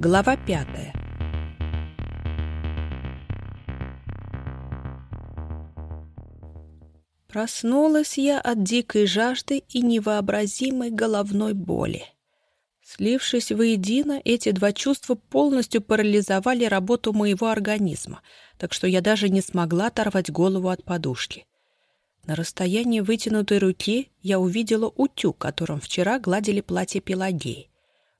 Глава пятая. Проснулась я от дикой жажды и невообразимой головной боли. Слившись воедино, эти два чувства полностью парализовали работу моего организма, так что я даже не смогла оторвать голову от подушки. На расстоянии вытянутой руки я увидела утюг, которым вчера гладили платье Пелагеи.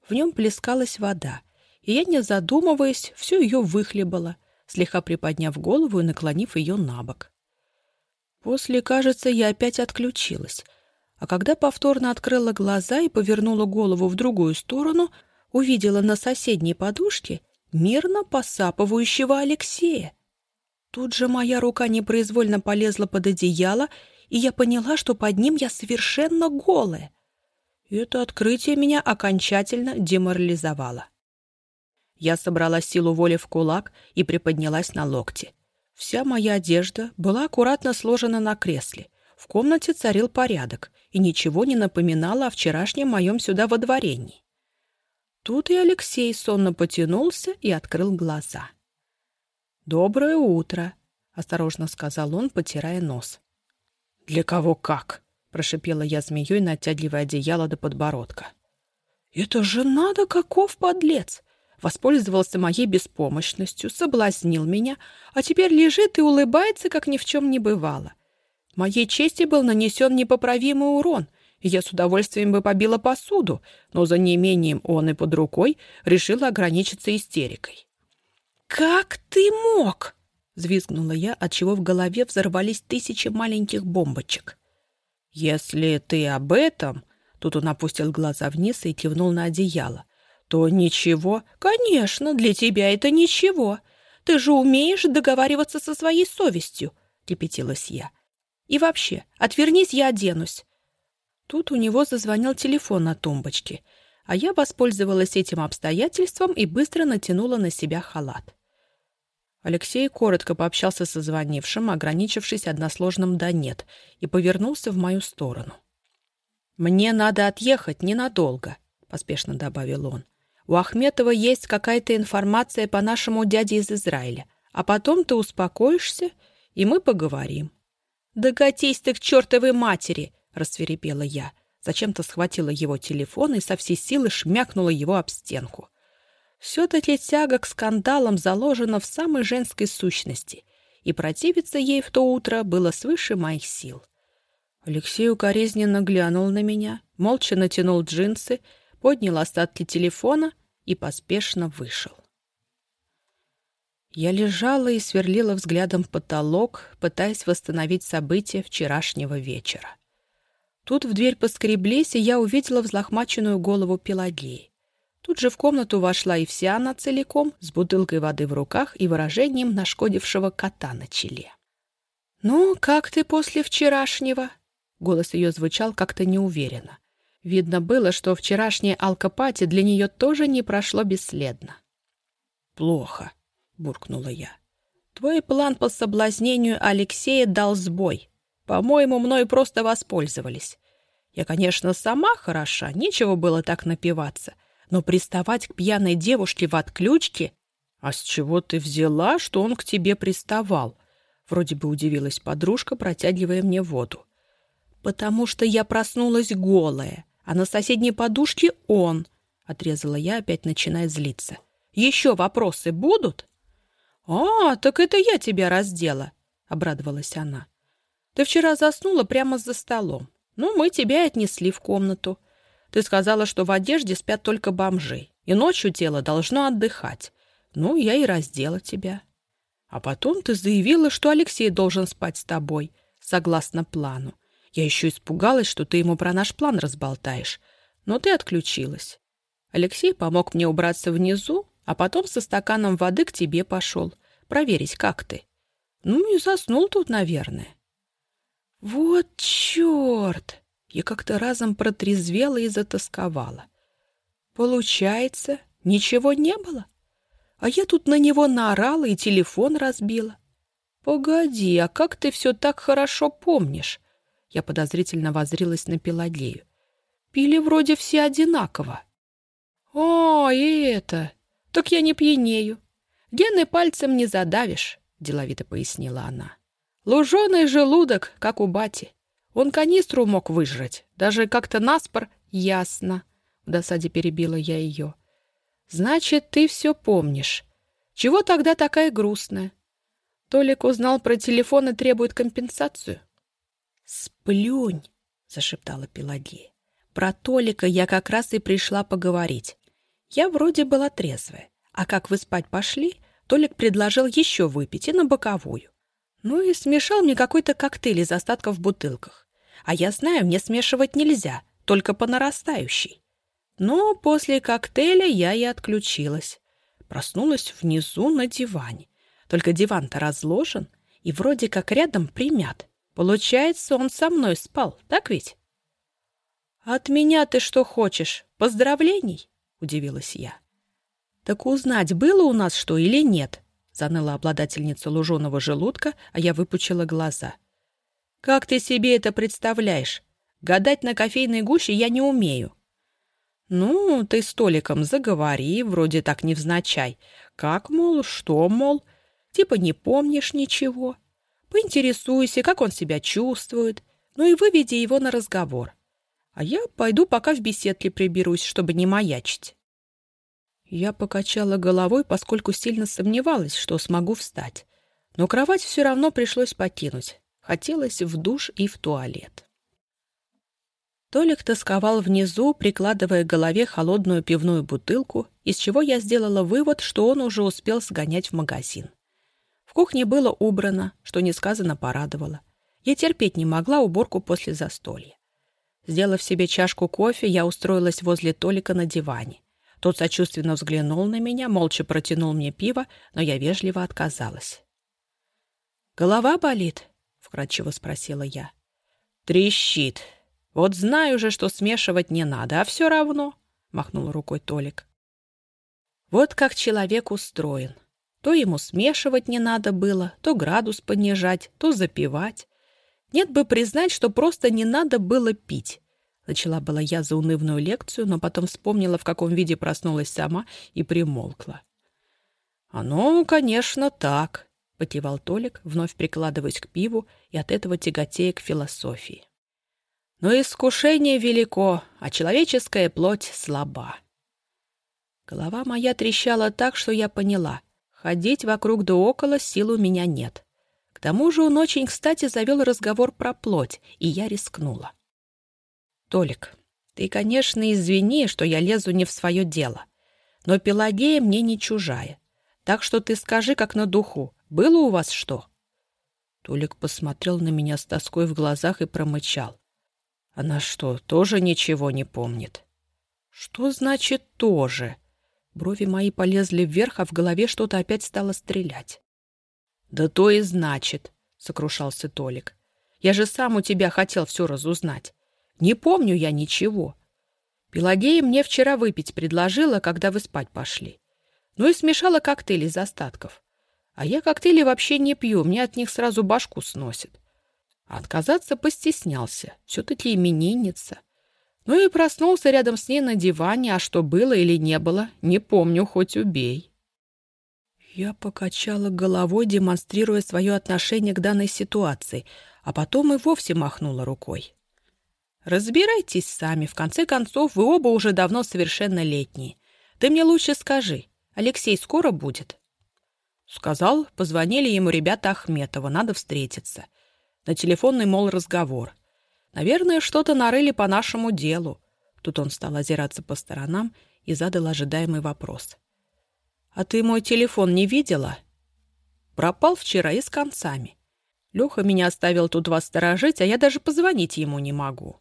В нем плескалась вода, и я, не задумываясь, всю ее выхлебала, слегка приподняв голову и наклонив ее на бок. После, кажется, я опять отключилась. А когда повторно открыла глаза и повернула голову в другую сторону, увидела на соседней подушке мирно посапывающего Алексея. Тут же моя рука непроизвольно полезла под одеяло, и я поняла, что под ним я совершенно голая. И это открытие меня окончательно деморализовало. Я собрала силу воли в кулак и приподнялась на локте. Вся моя одежда была аккуратно сложена на кресле. В комнате царил порядок, и ничего не напоминало о вчерашнем моем сюда водворении. Тут и Алексей сонно потянулся и открыл глаза. «Доброе утро», — осторожно сказал он, потирая нос. «Для кого как?» — прошипела я змеей, натягивая одеяло до подбородка. «Это же надо, каков подлец! Воспользовался моей беспомощностью, соблазнил меня, а теперь лежит и улыбается, как ни в чем не бывало. Моей чести был нанесен непоправимый урон, и я с удовольствием бы побила посуду, но за неимением он и под рукой решила ограничиться истерикой. «Как ты мог?» — взвизгнула я, отчего в голове взорвались тысячи маленьких бомбочек. «Если ты об этом...» Тут он опустил глаза вниз и кивнул на одеяло то ничего. Конечно, для тебя это ничего. Ты же умеешь договариваться со своей совестью, кипятилась я. И вообще, отвернись, я оденусь. Тут у него зазвонил телефон на тумбочке, а я воспользовалась этим обстоятельством и быстро натянула на себя халат. Алексей коротко пообщался со звонившим, ограничившись односложным «да нет», и повернулся в мою сторону. «Мне надо отъехать ненадолго», — поспешно добавил он. У Ахметова есть какая-то информация по нашему дяде из Израиля. А потом ты успокоишься, и мы поговорим». «Да катись ты к чертовой матери!» — рассверепела я. Зачем-то схватила его телефон и со всей силы шмякнула его об стенку. Все-таки тяга к скандалам заложена в самой женской сущности, и противиться ей в то утро было свыше моих сил. Алексей укоризненно глянул на меня, молча натянул джинсы, поднял остатки телефона и поспешно вышел. Я лежала и сверлила взглядом потолок, пытаясь восстановить события вчерашнего вечера. Тут в дверь поскреблись, и я увидела взлохмаченную голову Пелагеи. Тут же в комнату вошла и вся она целиком, с бутылкой воды в руках и выражением нашкодившего кота на челе. «Ну, как ты после вчерашнего?» Голос ее звучал как-то неуверенно. Видно было, что вчерашнее алкопати для нее тоже не прошло бесследно. «Плохо», — буркнула я. «Твой план по соблазнению Алексея дал сбой. По-моему, мной просто воспользовались. Я, конечно, сама хороша, нечего было так напиваться, но приставать к пьяной девушке в отключке... А с чего ты взяла, что он к тебе приставал?» Вроде бы удивилась подружка, протягивая мне воду. «Потому что я проснулась голая а на соседней подушке он, — отрезала я, опять начиная злиться. Еще вопросы будут? А, так это я тебя раздела, — обрадовалась она. Ты вчера заснула прямо за столом. Ну, мы тебя отнесли в комнату. Ты сказала, что в одежде спят только бомжи, и ночью тело должно отдыхать. Ну, я и раздела тебя. А потом ты заявила, что Алексей должен спать с тобой, согласно плану. Я еще испугалась, что ты ему про наш план разболтаешь. Но ты отключилась. Алексей помог мне убраться внизу, а потом со стаканом воды к тебе пошел. Проверить, как ты. Ну и заснул тут, наверное. Вот черт! Я как-то разом протрезвела и затасковала. Получается, ничего не было? А я тут на него наорала и телефон разбила. Погоди, а как ты все так хорошо помнишь? Я подозрительно возрилась на Пелагею. «Пили вроде все одинаково». «О, и это!» Так я не пьянею. Гены пальцем не задавишь, деловито пояснила она. Луженый желудок, как у бати. Он канистру мог выжрать, даже как-то наспор, ясно. В досаде перебила я ее. Значит, ты все помнишь. Чего тогда такая грустная? Толик узнал про телефон и требует компенсацию. «Сплюнь!» — зашептала Пелагея. «Про Толика я как раз и пришла поговорить. Я вроде была трезвая, а как вы спать пошли, Толик предложил еще выпить и на боковую. Ну и смешал мне какой-то коктейль из остатков в бутылках. А я знаю, мне смешивать нельзя, только по нарастающей. Но после коктейля я и отключилась. Проснулась внизу на диване. Только диван-то разложен и вроде как рядом примят. Получается, он со мной спал, так ведь? «От меня ты что хочешь? Поздравлений?» — удивилась я. «Так узнать, было у нас что или нет?» — заныла обладательница луженого желудка, а я выпучила глаза. «Как ты себе это представляешь? Гадать на кофейной гуще я не умею». «Ну, ты столиком заговори, вроде так невзначай. Как, мол, что, мол? Типа не помнишь ничего. Поинтересуйся, как он себя чувствует. Ну и выведи его на разговор. А я пойду пока в беседке приберусь, чтобы не маячить». Я покачала головой, поскольку сильно сомневалась, что смогу встать. Но кровать все равно пришлось покинуть. Хотелось в душ и в туалет. Толик тосковал внизу, прикладывая к голове холодную пивную бутылку, из чего я сделала вывод, что он уже успел сгонять в магазин. В кухне было убрано, что несказанно порадовало. Я терпеть не могла уборку после застолья. Сделав себе чашку кофе, я устроилась возле Толика на диване. Тот сочувственно взглянул на меня, молча протянул мне пиво, но я вежливо отказалась. «Голова болит?» — вкратчиво спросила я. «Трещит. Вот знаю же, что смешивать не надо, а все равно», — махнул рукой Толик. Вот как человек устроен. То ему смешивать не надо было, то градус понижать, то запивать. Нет бы признать, что просто не надо было пить. Начала была я за унывную лекцию, но потом вспомнила, в каком виде проснулась сама, и примолкла. «Оно, конечно, так», — потевал Толик, вновь прикладываясь к пиву и от этого тяготея к философии. «Но искушение велико, а человеческая плоть слаба». Голова моя трещала так, что я поняла. Ходить вокруг да около сил у меня нет. К тому же он очень кстати завел разговор про плоть, и я рискнула. «Толик, ты, конечно, извини, что я лезу не в свое дело, но Пелагея мне не чужая. Так что ты скажи, как на духу, было у вас что?» Толик посмотрел на меня с тоской в глазах и промычал. «Она что, тоже ничего не помнит?» «Что значит «тоже»?» Брови мои полезли вверх, а в голове что-то опять стало стрелять. «Да то и значит», — сокрушался Толик. «Я же сам у тебя хотел все разузнать. Не помню я ничего. Пелагея мне вчера выпить предложила, когда вы спать пошли. Ну и смешала коктейли из остатков. А я коктейли вообще не пью, мне от них сразу башку сносит. Отказаться постеснялся. Все-таки именинница. Ну и проснулся рядом с ней на диване, а что было или не было, не помню, хоть убей. Я покачала головой, демонстрируя свое отношение к данной ситуации, а потом и вовсе махнула рукой. Разбирайтесь сами. В конце концов, вы оба уже давно совершеннолетние. Ты мне лучше скажи, Алексей скоро будет?» Сказал, позвонили ему ребята Ахметова, надо встретиться. На телефонный, мол, разговор. Наверное, что-то нарыли по нашему делу. Тут он стал озираться по сторонам и задал ожидаемый вопрос. «А ты мой телефон не видела?» «Пропал вчера и с концами. Леха меня оставил тут вас сторожить, а я даже позвонить ему не могу».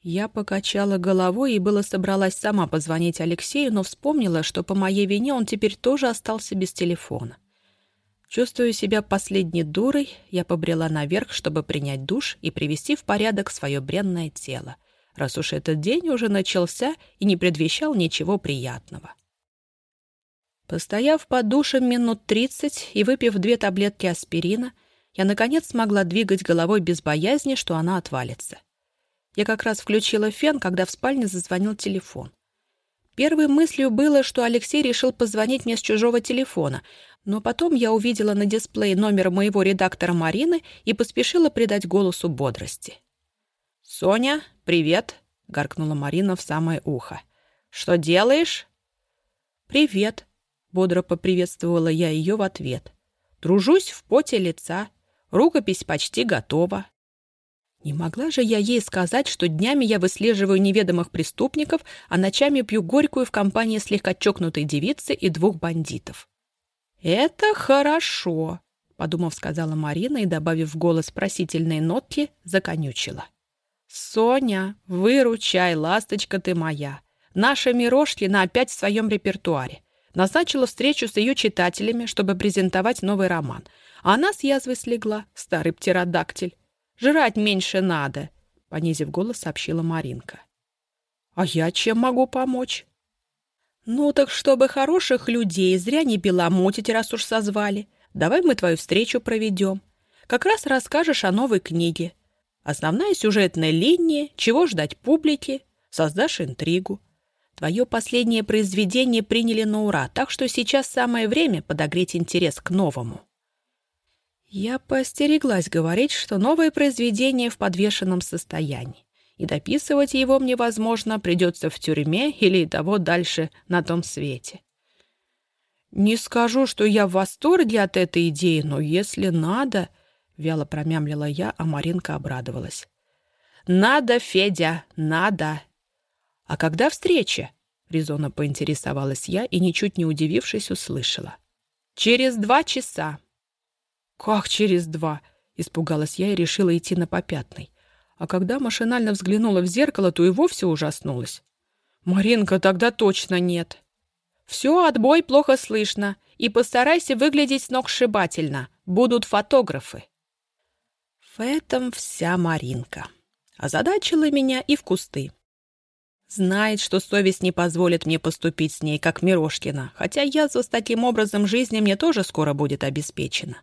Я покачала головой и было собралась сама позвонить Алексею, но вспомнила, что по моей вине он теперь тоже остался без телефона. Чувствуя себя последней дурой, я побрела наверх, чтобы принять душ и привести в порядок свое бренное тело, раз уж этот день уже начался и не предвещал ничего приятного. Постояв под душем минут тридцать и выпив две таблетки аспирина, я, наконец, смогла двигать головой без боязни, что она отвалится. Я как раз включила фен, когда в спальне зазвонил телефон. Первой мыслью было, что Алексей решил позвонить мне с чужого телефона, но потом я увидела на дисплее номер моего редактора Марины и поспешила придать голосу бодрости. «Соня, привет!» — гаркнула Марина в самое ухо. «Что делаешь?» «Привет!» — бодро поприветствовала я ее в ответ. «Тружусь в поте лица. Рукопись почти готова». Не могла же я ей сказать, что днями я выслеживаю неведомых преступников, а ночами пью горькую в компании слегка чокнутой девицы и двух бандитов. «Это хорошо», — подумав, сказала Марина и, добавив в голос просительные нотки, законючила. «Соня, выручай, ласточка ты моя. Наша Мирошкина опять в своем репертуаре. Назначила встречу с ее читателями, чтобы презентовать новый роман. А она с язвой слегла, старый птеродактиль. Жрать меньше надо», — понизив голос, сообщила Маринка. «А я чем могу помочь?» «Ну так чтобы хороших людей зря не беломутить, раз уж созвали. Давай мы твою встречу проведем. Как раз расскажешь о новой книге. Основная сюжетная линия, чего ждать публике, создашь интригу. Твое последнее произведение приняли на ура, так что сейчас самое время подогреть интерес к новому». Я поостереглась говорить, что новое произведение в подвешенном состоянии, и дописывать его мне, возможно, придется в тюрьме или того дальше на том свете. «Не скажу, что я в восторге от этой идеи, но если надо...» — вяло промямлила я, а Маринка обрадовалась. «Надо, Федя, надо!» «А когда встреча?» — резонно поинтересовалась я и, ничуть не удивившись, услышала. «Через два часа». «Как через два?» — испугалась я и решила идти на попятный. А когда машинально взглянула в зеркало, то и вовсе ужаснулась. «Маринка, тогда точно нет!» «Все, отбой, плохо слышно. И постарайся выглядеть сногсшибательно. Будут фотографы». В этом вся Маринка. Озадачила меня и в кусты. Знает, что совесть не позволит мне поступить с ней, как Мирошкина, хотя язва с таким образом жизни мне тоже скоро будет обеспечена.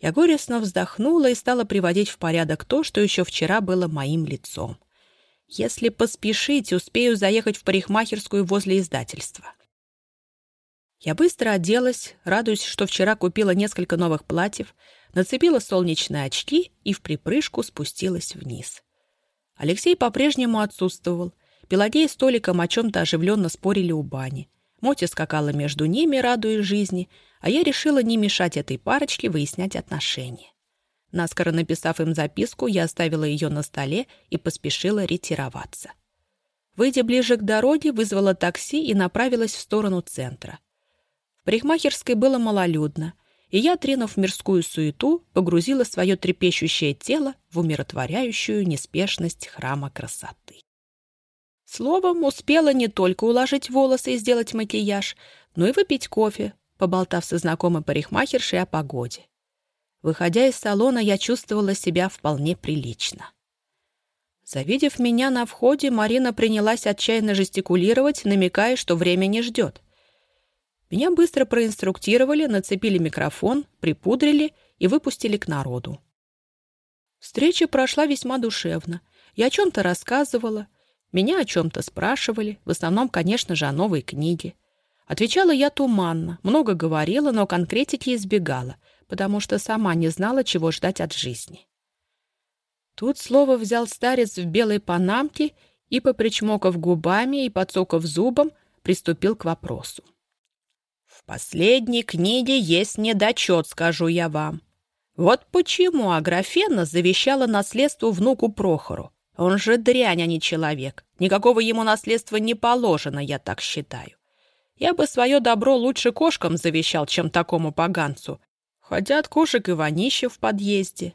Я горестно вздохнула и стала приводить в порядок то, что еще вчера было моим лицом. Если поспешить, успею заехать в парикмахерскую возле издательства. Я быстро оделась, радуясь, что вчера купила несколько новых платьев, нацепила солнечные очки и в припрыжку спустилась вниз. Алексей по-прежнему отсутствовал. Пелагея с Толиком о чем-то оживленно спорили у бани. Мотя скакала между ними, радуясь жизни, а я решила не мешать этой парочке выяснять отношения. Наскоро написав им записку, я оставила ее на столе и поспешила ретироваться. Выйдя ближе к дороге, вызвала такси и направилась в сторону центра. В парикмахерской было малолюдно, и я, тренув мирскую суету, погрузила свое трепещущее тело в умиротворяющую неспешность храма красоты. Словом, успела не только уложить волосы и сделать макияж, но и выпить кофе, поболтав со знакомой парикмахершей о погоде. Выходя из салона, я чувствовала себя вполне прилично. Завидев меня на входе, Марина принялась отчаянно жестикулировать, намекая, что время не ждет. Меня быстро проинструктировали, нацепили микрофон, припудрили и выпустили к народу. Встреча прошла весьма душевно. Я о чем-то рассказывала — меня о чем-то спрашивали, в основном, конечно же, о новой книге. Отвечала я туманно, много говорила, но конкретики избегала, потому что сама не знала, чего ждать от жизни. Тут слово взял старец в белой панамке и, попричмокав губами и подсоков зубом, приступил к вопросу. «В последней книге есть недочет, скажу я вам. Вот почему Аграфена завещала наследство внуку Прохору. Он же дрянь, а не человек. Никакого ему наследства не положено, я так считаю. Я бы свое добро лучше кошкам завещал, чем такому поганцу. Хотя от кошек и вонища в подъезде.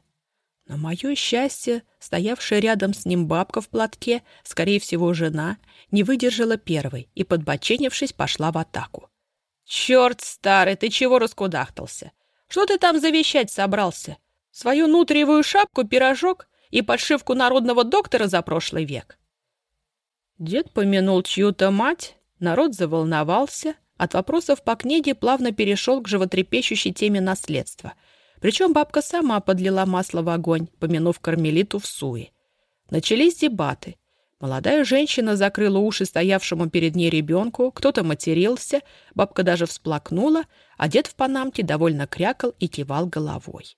На мое счастье, стоявшая рядом с ним бабка в платке, скорее всего, жена, не выдержала первой и, подбоченившись, пошла в атаку. «Черт старый, ты чего раскудахтался? Что ты там завещать собрался? Свою нутриевую шапку, пирожок и подшивку народного доктора за прошлый век. Дед помянул чью-то мать, народ заволновался, от вопросов по книге плавно перешел к животрепещущей теме наследства. Причем бабка сама подлила масло в огонь, помянув кармелиту в суе. Начались дебаты. Молодая женщина закрыла уши стоявшему перед ней ребенку, кто-то матерился, бабка даже всплакнула, а дед в панамке довольно крякал и кивал головой.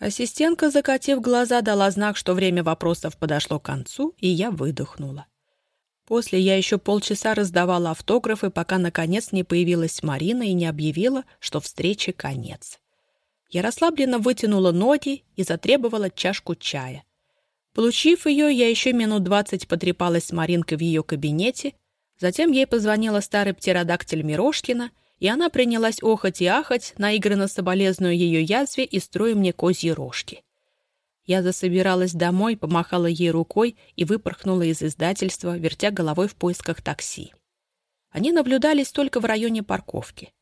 Ассистентка, закатив глаза, дала знак, что время вопросов подошло к концу, и я выдохнула. После я еще полчаса раздавала автографы, пока наконец не появилась Марина и не объявила, что встрече конец. Я расслабленно вытянула ноги и затребовала чашку чая. Получив ее, я еще минут двадцать потрепалась с Маринкой в ее кабинете, затем ей позвонила старый птеродактиль Мирошкина, и она принялась охать и ахать, наигранно соболезную ее язве и строя мне козьи рожки. Я засобиралась домой, помахала ей рукой и выпорхнула из издательства, вертя головой в поисках такси. Они наблюдались только в районе парковки.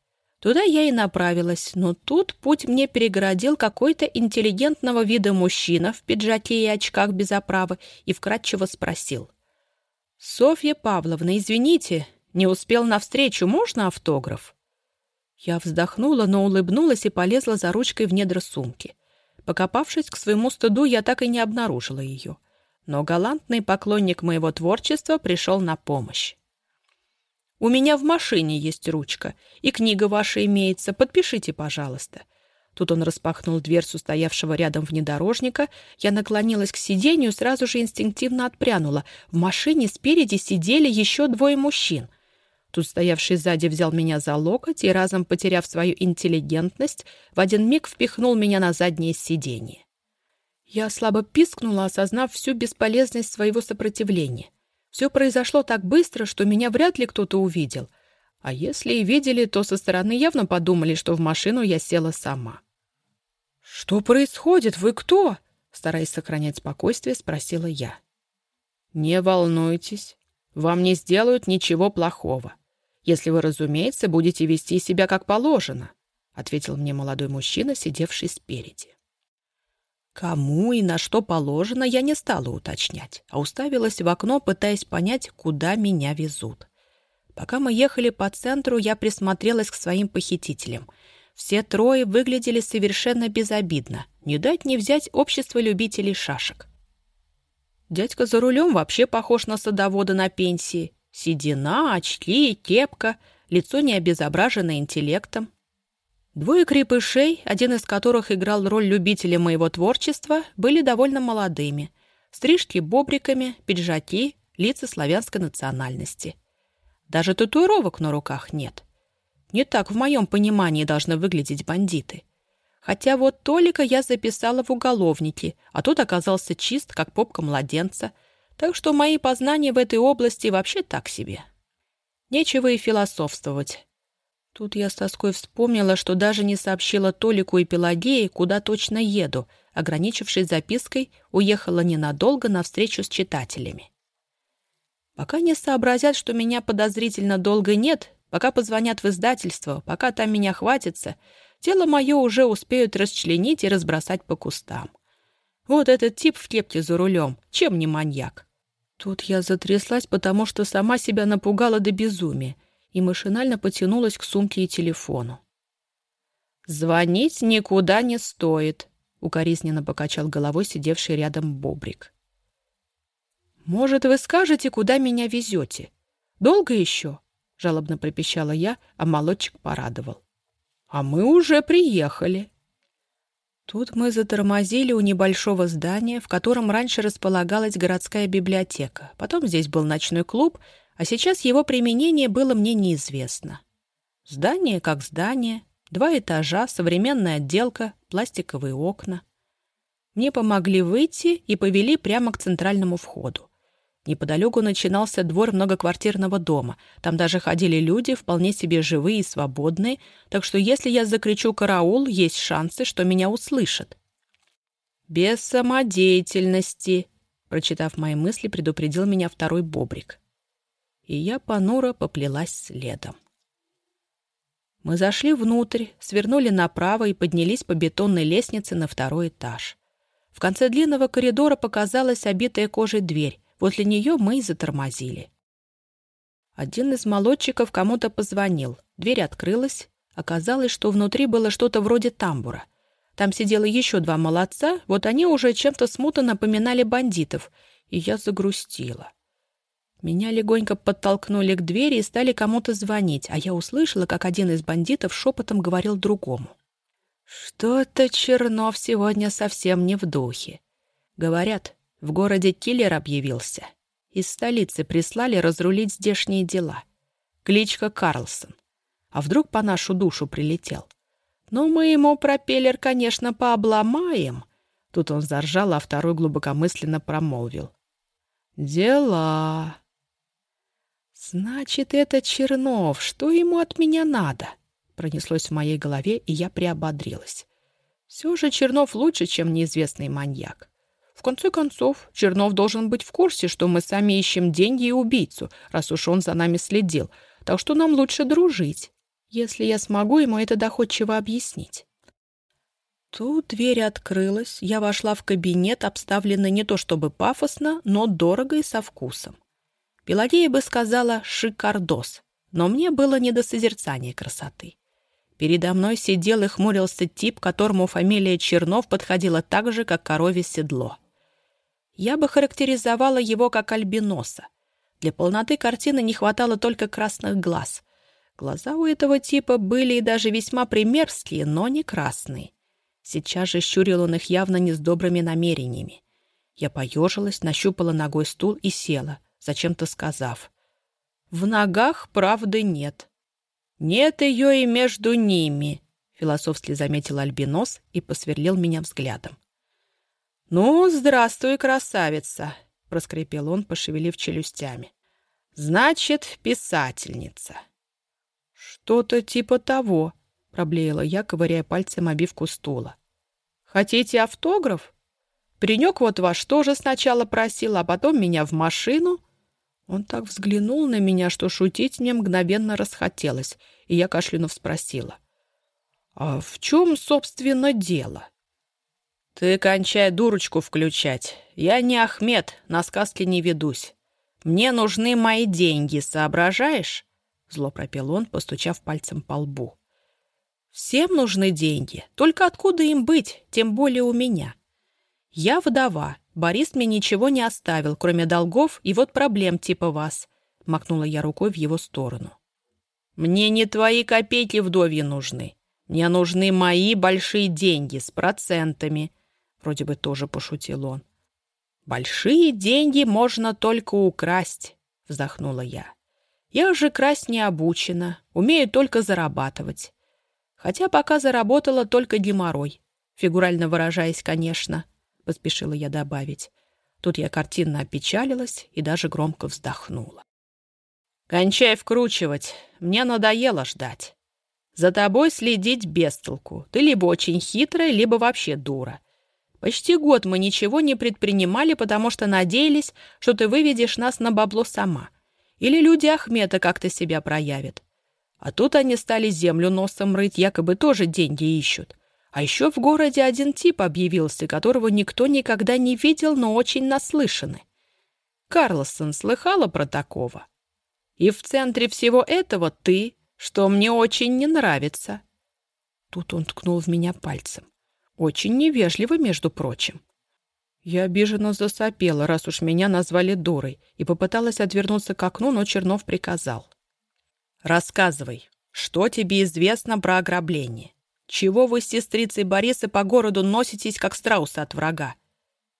Туда я и направилась, но тут путь мне перегородил какой-то интеллигентного вида мужчина в пиджаке и очках без оправы и вкратчиво спросил. «Софья Павловна, извините, не успел навстречу, можно автограф?» Я вздохнула, но улыбнулась и полезла за ручкой в недра сумки. Покопавшись к своему стыду, я так и не обнаружила ее. Но галантный поклонник моего творчества пришел на помощь. «У меня в машине есть ручка, и книга ваша имеется. Подпишите, пожалуйста». Тут он распахнул дверцу стоявшего рядом внедорожника. Я наклонилась к сиденью, сразу же инстинктивно отпрянула. В машине спереди сидели еще двое мужчин. Тут стоявший сзади взял меня за локоть и, разом потеряв свою интеллигентность, в один миг впихнул меня на заднее сиденье. Я слабо пискнула, осознав всю бесполезность своего сопротивления. Все произошло так быстро, что меня вряд ли кто-то увидел. А если и видели, то со стороны явно подумали, что в машину я села сама. «Что происходит? Вы кто?» Стараясь сохранять спокойствие, спросила я. «Не волнуйтесь. Вам не сделают ничего плохого если вы, разумеется, будете вести себя как положено», ответил мне молодой мужчина, сидевший спереди. Кому и на что положено, я не стала уточнять, а уставилась в окно, пытаясь понять, куда меня везут. Пока мы ехали по центру, я присмотрелась к своим похитителям. Все трое выглядели совершенно безобидно. Не дать не взять общество любителей шашек. Дядька за рулем вообще похож на садовода на пенсии. Седина, очки, кепка, лицо не обезображено интеллектом. Двое крепышей, один из которых играл роль любителя моего творчества, были довольно молодыми. Стрижки бобриками, пиджаки, лица славянской национальности. Даже татуировок на руках нет. Не так в моем понимании должны выглядеть бандиты. Хотя вот Толика я записала в уголовники, а тот оказался чист, как попка младенца — так что мои познания в этой области вообще так себе. Нечего и философствовать. Тут я с тоской вспомнила, что даже не сообщила Толику и Пелагее, куда точно еду, ограничившись запиской, уехала ненадолго на встречу с читателями. Пока не сообразят, что меня подозрительно долго нет, пока позвонят в издательство, пока там меня хватится, тело мое уже успеют расчленить и разбросать по кустам. Вот этот тип в кепке за рулем, чем не маньяк? Тут я затряслась, потому что сама себя напугала до безумия и машинально потянулась к сумке и телефону. «Звонить никуда не стоит», — укоризненно покачал головой сидевший рядом Бобрик. «Может, вы скажете, куда меня везете? Долго еще?» — жалобно пропищала я, а молодчик порадовал. «А мы уже приехали», Тут мы затормозили у небольшого здания, в котором раньше располагалась городская библиотека. Потом здесь был ночной клуб, а сейчас его применение было мне неизвестно. Здание как здание, два этажа, современная отделка, пластиковые окна. Мне помогли выйти и повели прямо к центральному входу. Неподалеку начинался двор многоквартирного дома. Там даже ходили люди, вполне себе живые и свободные, так что если я закричу «караул», есть шансы, что меня услышат. «Без самодеятельности», — прочитав мои мысли, предупредил меня второй бобрик. И я понуро поплелась следом. Мы зашли внутрь, свернули направо и поднялись по бетонной лестнице на второй этаж. В конце длинного коридора показалась обитая кожей дверь. Возле нее мы и затормозили. Один из молодчиков кому-то позвонил. Дверь открылась. Оказалось, что внутри было что-то вроде тамбура. Там сидело еще два молодца, вот они уже чем-то смутно напоминали бандитов, и я загрустила. Меня легонько подтолкнули к двери и стали кому-то звонить, а я услышала, как один из бандитов шепотом говорил другому. «Что-то Чернов сегодня совсем не в духе. Говорят, в городе киллер объявился. Из столицы прислали разрулить здешние дела. Кличка Карлсон. А вдруг по нашу душу прилетел? Ну, мы ему пропеллер, конечно, пообломаем. Тут он заржал, а второй глубокомысленно промолвил. Дела. Значит, это Чернов. Что ему от меня надо? Пронеслось в моей голове, и я приободрилась. Все же Чернов лучше, чем неизвестный маньяк. В конце концов, Чернов должен быть в курсе, что мы сами ищем деньги и убийцу, раз уж он за нами следил, так что нам лучше дружить если я смогу ему это доходчиво объяснить. Тут дверь открылась, я вошла в кабинет, обставленный не то чтобы пафосно, но дорого и со вкусом. Пелагея бы сказала «шикардос», но мне было не до созерцания красоты. Передо мной сидел и хмурился тип, которому фамилия Чернов подходила так же, как корове седло. Я бы характеризовала его как альбиноса. Для полноты картины не хватало только красных глаз. Глаза у этого типа были и даже весьма примерские, но не красные. Сейчас же щурил он их явно не с добрыми намерениями. Я поежилась, нащупала ногой стул и села, зачем-то сказав. «В ногах правды нет». «Нет ее и между ними», — философски заметил Альбинос и посверлил меня взглядом. «Ну, здравствуй, красавица», — проскрипел он, пошевелив челюстями. «Значит, писательница». «Что-то типа того», — проблеяла я, ковыряя пальцем обивку стула. «Хотите автограф? Паренек вот ваш тоже сначала просил, а потом меня в машину». Он так взглянул на меня, что шутить мне мгновенно расхотелось, и я кашлянув спросила. «А в чем, собственно, дело?» «Ты кончай дурочку включать. Я не Ахмед, на сказки не ведусь. Мне нужны мои деньги, соображаешь? Зло пропел он, постучав пальцем по лбу. «Всем нужны деньги. Только откуда им быть, тем более у меня? Я вдова. Борис мне ничего не оставил, кроме долгов и вот проблем типа вас», — макнула я рукой в его сторону. «Мне не твои копейки вдовьи нужны. Мне нужны мои большие деньги с процентами», — вроде бы тоже пошутил он. «Большие деньги можно только украсть», — вздохнула я. Я же красть не обучена, умею только зарабатывать. Хотя пока заработала только геморрой. Фигурально выражаясь, конечно, поспешила я добавить. Тут я картинно опечалилась и даже громко вздохнула. «Кончай вкручивать. Мне надоело ждать. За тобой следить без толку. Ты либо очень хитрая, либо вообще дура. Почти год мы ничего не предпринимали, потому что надеялись, что ты выведешь нас на бабло сама. Или люди Ахмета как-то себя проявят. А тут они стали землю носом рыть, якобы тоже деньги ищут. А еще в городе один тип объявился, которого никто никогда не видел, но очень наслышаны. Карлсон слыхала про такого? И в центре всего этого ты, что мне очень не нравится. Тут он ткнул в меня пальцем. Очень невежливо, между прочим. Я обиженно засопела, раз уж меня назвали дурой, и попыталась отвернуться к окну, но Чернов приказал. «Рассказывай, что тебе известно про ограбление? Чего вы с сестрицей Бориса по городу носитесь, как страусы от врага?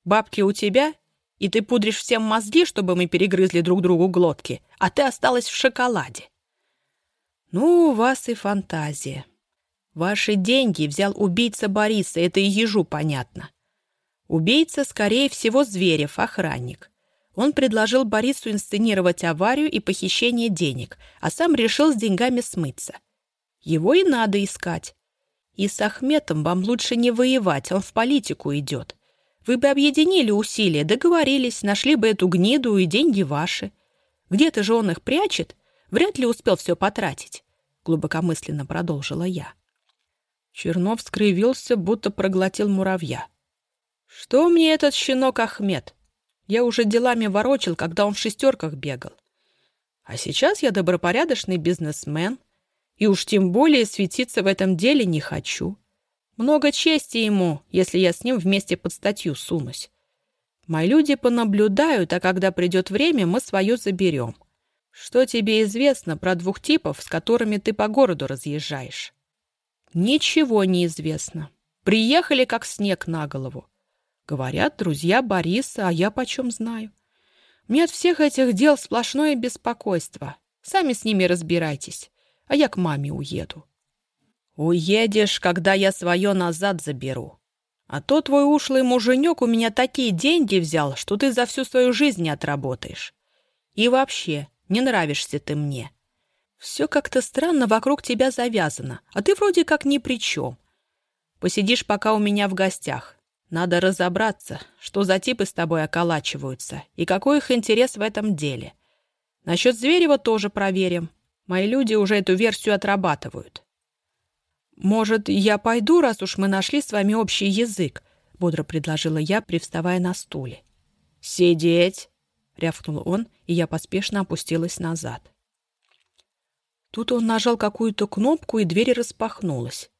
Бабки у тебя, и ты пудришь всем мозги, чтобы мы перегрызли друг другу глотки, а ты осталась в шоколаде». «Ну, у вас и фантазия. Ваши деньги взял убийца Бориса, это и ежу понятно. Убийца, скорее всего, Зверев, охранник. Он предложил Борису инсценировать аварию и похищение денег, а сам решил с деньгами смыться. Его и надо искать. И с Ахметом вам лучше не воевать, он в политику идет. Вы бы объединили усилия, договорились, нашли бы эту гниду, и деньги ваши. Где-то же он их прячет, вряд ли успел все потратить, глубокомысленно продолжила я. Чернов скривился, будто проглотил муравья. Что мне этот щенок Ахмед? Я уже делами ворочил, когда он в шестерках бегал. А сейчас я добропорядочный бизнесмен, и уж тем более светиться в этом деле не хочу. Много чести ему, если я с ним вместе под статью сунусь. Мои люди понаблюдают, а когда придет время, мы свое заберем. Что тебе известно про двух типов, с которыми ты по городу разъезжаешь? Ничего не известно. Приехали, как снег на голову. Говорят, друзья Бориса, а я почем знаю. Мне от всех этих дел сплошное беспокойство. Сами с ними разбирайтесь, а я к маме уеду. Уедешь, когда я свое назад заберу. А то твой ушлый муженек у меня такие деньги взял, что ты за всю свою жизнь не отработаешь. И вообще, не нравишься ты мне. Все как-то странно вокруг тебя завязано, а ты вроде как ни при чем. Посидишь пока у меня в гостях. Надо разобраться, что за типы с тобой околачиваются и какой их интерес в этом деле. Насчет Зверева тоже проверим. Мои люди уже эту версию отрабатывают. «Может, я пойду, раз уж мы нашли с вами общий язык?» — бодро предложила я, привставая на стуле. «Сидеть!» — рявкнул он, и я поспешно опустилась назад. Тут он нажал какую-то кнопку, и дверь распахнулась.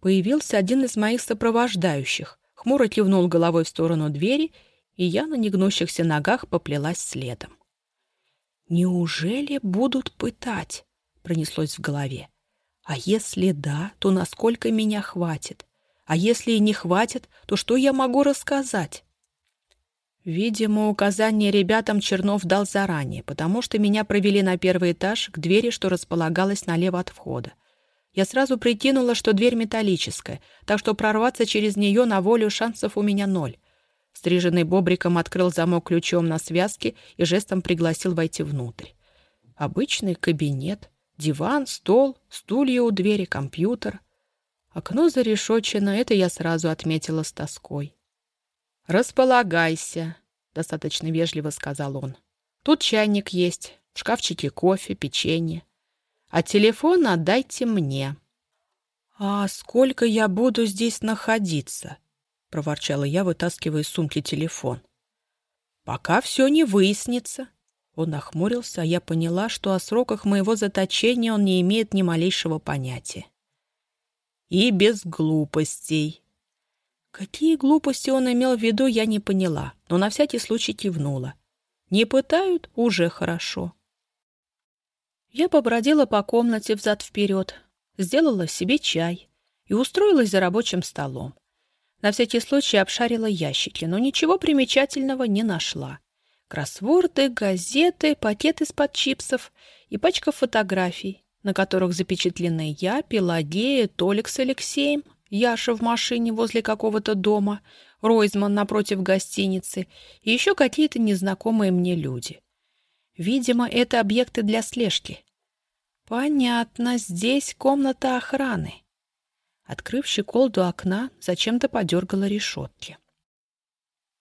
Появился один из моих сопровождающих, хмуро кивнул головой в сторону двери, и я на негнущихся ногах поплелась следом. «Неужели будут пытать?» — пронеслось в голове. А если да, то насколько меня хватит? А если и не хватит, то что я могу рассказать? Видимо, указание ребятам Чернов дал заранее, потому что меня провели на первый этаж к двери, что располагалась налево от входа. Я сразу прикинула, что дверь металлическая, так что прорваться через нее на волю шансов у меня ноль. Стриженный бобриком открыл замок ключом на связке и жестом пригласил войти внутрь. Обычный кабинет. Диван, стол, стулья у двери, компьютер. Окно зарешочено, это я сразу отметила с тоской. «Располагайся», — достаточно вежливо сказал он. «Тут чайник есть, в шкафчике кофе, печенье. А телефон отдайте мне». «А сколько я буду здесь находиться?» — проворчала я, вытаскивая из сумки телефон. «Пока все не выяснится», он нахмурился, а я поняла, что о сроках моего заточения он не имеет ни малейшего понятия. И без глупостей. Какие глупости он имел в виду, я не поняла, но на всякий случай кивнула. Не пытают — уже хорошо. Я побродила по комнате взад-вперед, сделала себе чай и устроилась за рабочим столом. На всякий случай обшарила ящики, но ничего примечательного не нашла. Кроссворды, газеты, пакет из-под чипсов и пачка фотографий, на которых запечатлены я, Пелагея, Толик с Алексеем, Яша в машине возле какого-то дома, Ройзман напротив гостиницы и еще какие-то незнакомые мне люди. Видимо, это объекты для слежки. Понятно, здесь комната охраны. Открыв щеколду окна, зачем-то подергала решетки.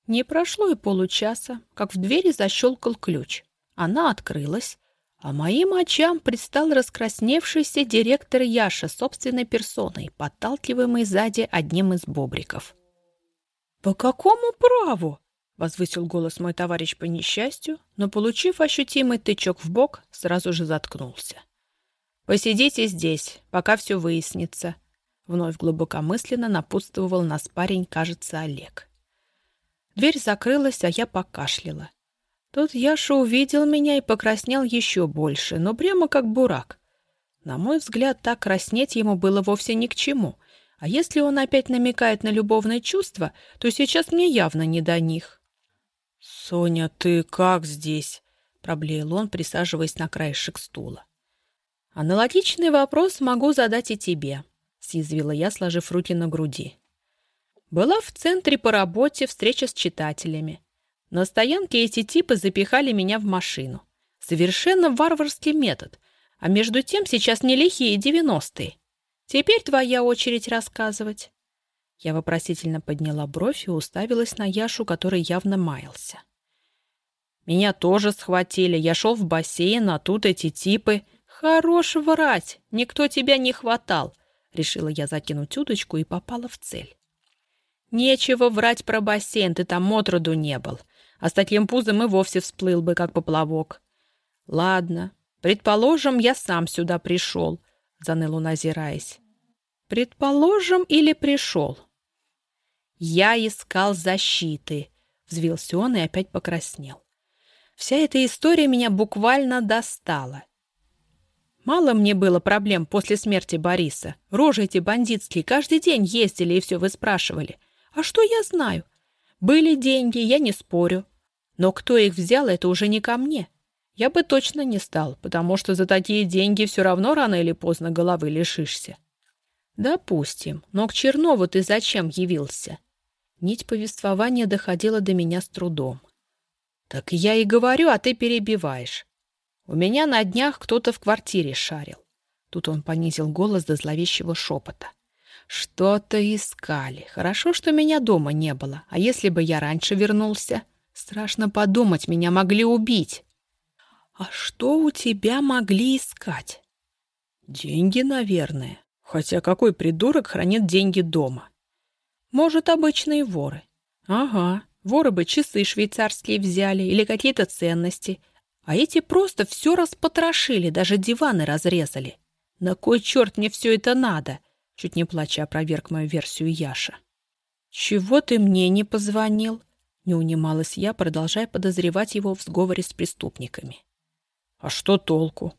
Не прошло и получаса, как в двери защелкал ключ. Она открылась, а моим очам предстал раскрасневшийся директор Яша собственной персоной, подталкиваемый сзади одним из бобриков. «По какому праву?» — возвысил голос мой товарищ по несчастью, но, получив ощутимый тычок в бок, сразу же заткнулся. «Посидите здесь, пока все выяснится», — вновь глубокомысленно напутствовал нас парень, кажется, Олег. Дверь закрылась, а я покашляла. Тут Яша увидел меня и покраснел еще больше, но прямо как бурак. На мой взгляд, так краснеть ему было вовсе ни к чему. А если он опять намекает на любовные чувства, то сейчас мне явно не до них. — Соня, ты как здесь? — проблеял он, присаживаясь на краешек стула. — Аналогичный вопрос могу задать и тебе, — съязвила я, сложив руки на груди. Была в центре по работе встреча с читателями. На стоянке эти типы запихали меня в машину. Совершенно варварский метод. А между тем сейчас не лихие девяностые. Теперь твоя очередь рассказывать. Я вопросительно подняла бровь и уставилась на Яшу, который явно маялся. Меня тоже схватили. Я шел в бассейн, а тут эти типы... Хорош врать! Никто тебя не хватал. Решила я закинуть удочку и попала в цель. Нечего врать про бассейн, ты там отроду не был. А с таким пузом и вовсе всплыл бы, как поплавок. Ладно, предположим, я сам сюда пришел, заныл он, озираясь. Предположим, или пришел? Я искал защиты, Взвился он и опять покраснел. Вся эта история меня буквально достала. Мало мне было проблем после смерти Бориса. Рожи эти бандитские каждый день ездили и все выспрашивали. А что я знаю? Были деньги, я не спорю. Но кто их взял, это уже не ко мне. Я бы точно не стал, потому что за такие деньги все равно рано или поздно головы лишишься. Допустим, но к Чернову ты зачем явился? Нить повествования доходила до меня с трудом. Так я и говорю, а ты перебиваешь. У меня на днях кто-то в квартире шарил. Тут он понизил голос до зловещего шепота. Что-то искали. Хорошо, что меня дома не было. А если бы я раньше вернулся? Страшно подумать, меня могли убить. А что у тебя могли искать? Деньги, наверное. Хотя какой придурок хранит деньги дома? Может, обычные воры. Ага, воры бы часы швейцарские взяли или какие-то ценности. А эти просто все распотрошили, даже диваны разрезали. На кой черт мне все это надо? Чуть не плача опроверг мою версию Яша. Чего ты мне не позвонил? Не унималась я, продолжая подозревать его в сговоре с преступниками. А что толку?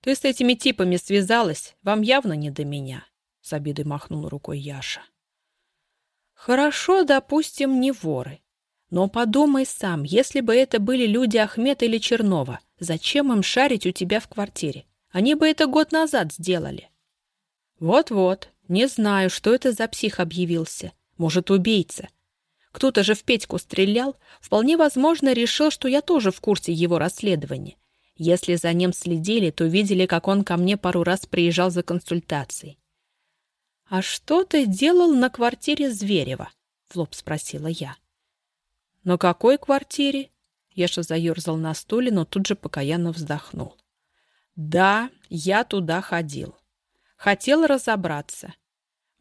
«Ты с этими типами связалась, вам явно не до меня», — с обидой махнул рукой Яша. «Хорошо, допустим, не воры. Но подумай сам, если бы это были люди Ахмета или Чернова, зачем им шарить у тебя в квартире? Они бы это год назад сделали». «Вот-вот, не знаю, что это за псих объявился. Может, убийца. Кто-то же в Петьку стрелял, вполне возможно, решил, что я тоже в курсе его расследования. Если за ним следили, то видели, как он ко мне пару раз приезжал за консультацией. «А что ты делал на квартире Зверева?» — в лоб спросила я. «На какой квартире?» Еша заерзал на стуле, но тут же покаянно вздохнул. «Да, я туда ходил. Хотел разобраться.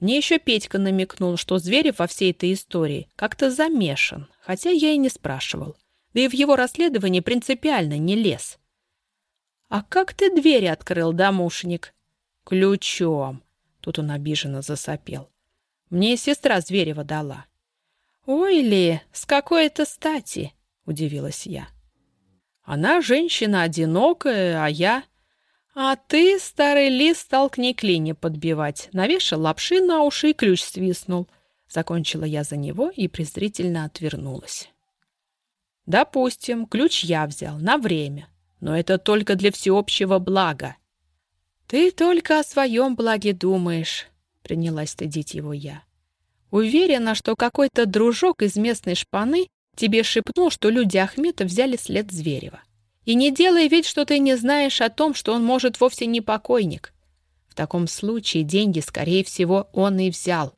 Мне еще Петька намекнул, что Зверев во всей этой истории как-то замешан, хотя я и не спрашивал. Да и в его расследовании принципиально не лез. «А как ты двери открыл, домушник?» «Ключом». Тут он обиженно засопел. «Мне сестра Зверева дала». «Ой ли, с какой это стати?» — удивилась я. «Она женщина одинокая, а я...» «А ты, старый лис, стал к ней клини подбивать, навешал лапши на уши и ключ свистнул». Закончила я за него и презрительно отвернулась. «Допустим, ключ я взял на время но это только для всеобщего блага. «Ты только о своем благе думаешь», — принялась стыдить его я. «Уверена, что какой-то дружок из местной шпаны тебе шепнул, что люди Ахмета взяли след Зверева. И не делай вид, что ты не знаешь о том, что он может вовсе не покойник. В таком случае деньги, скорее всего, он и взял.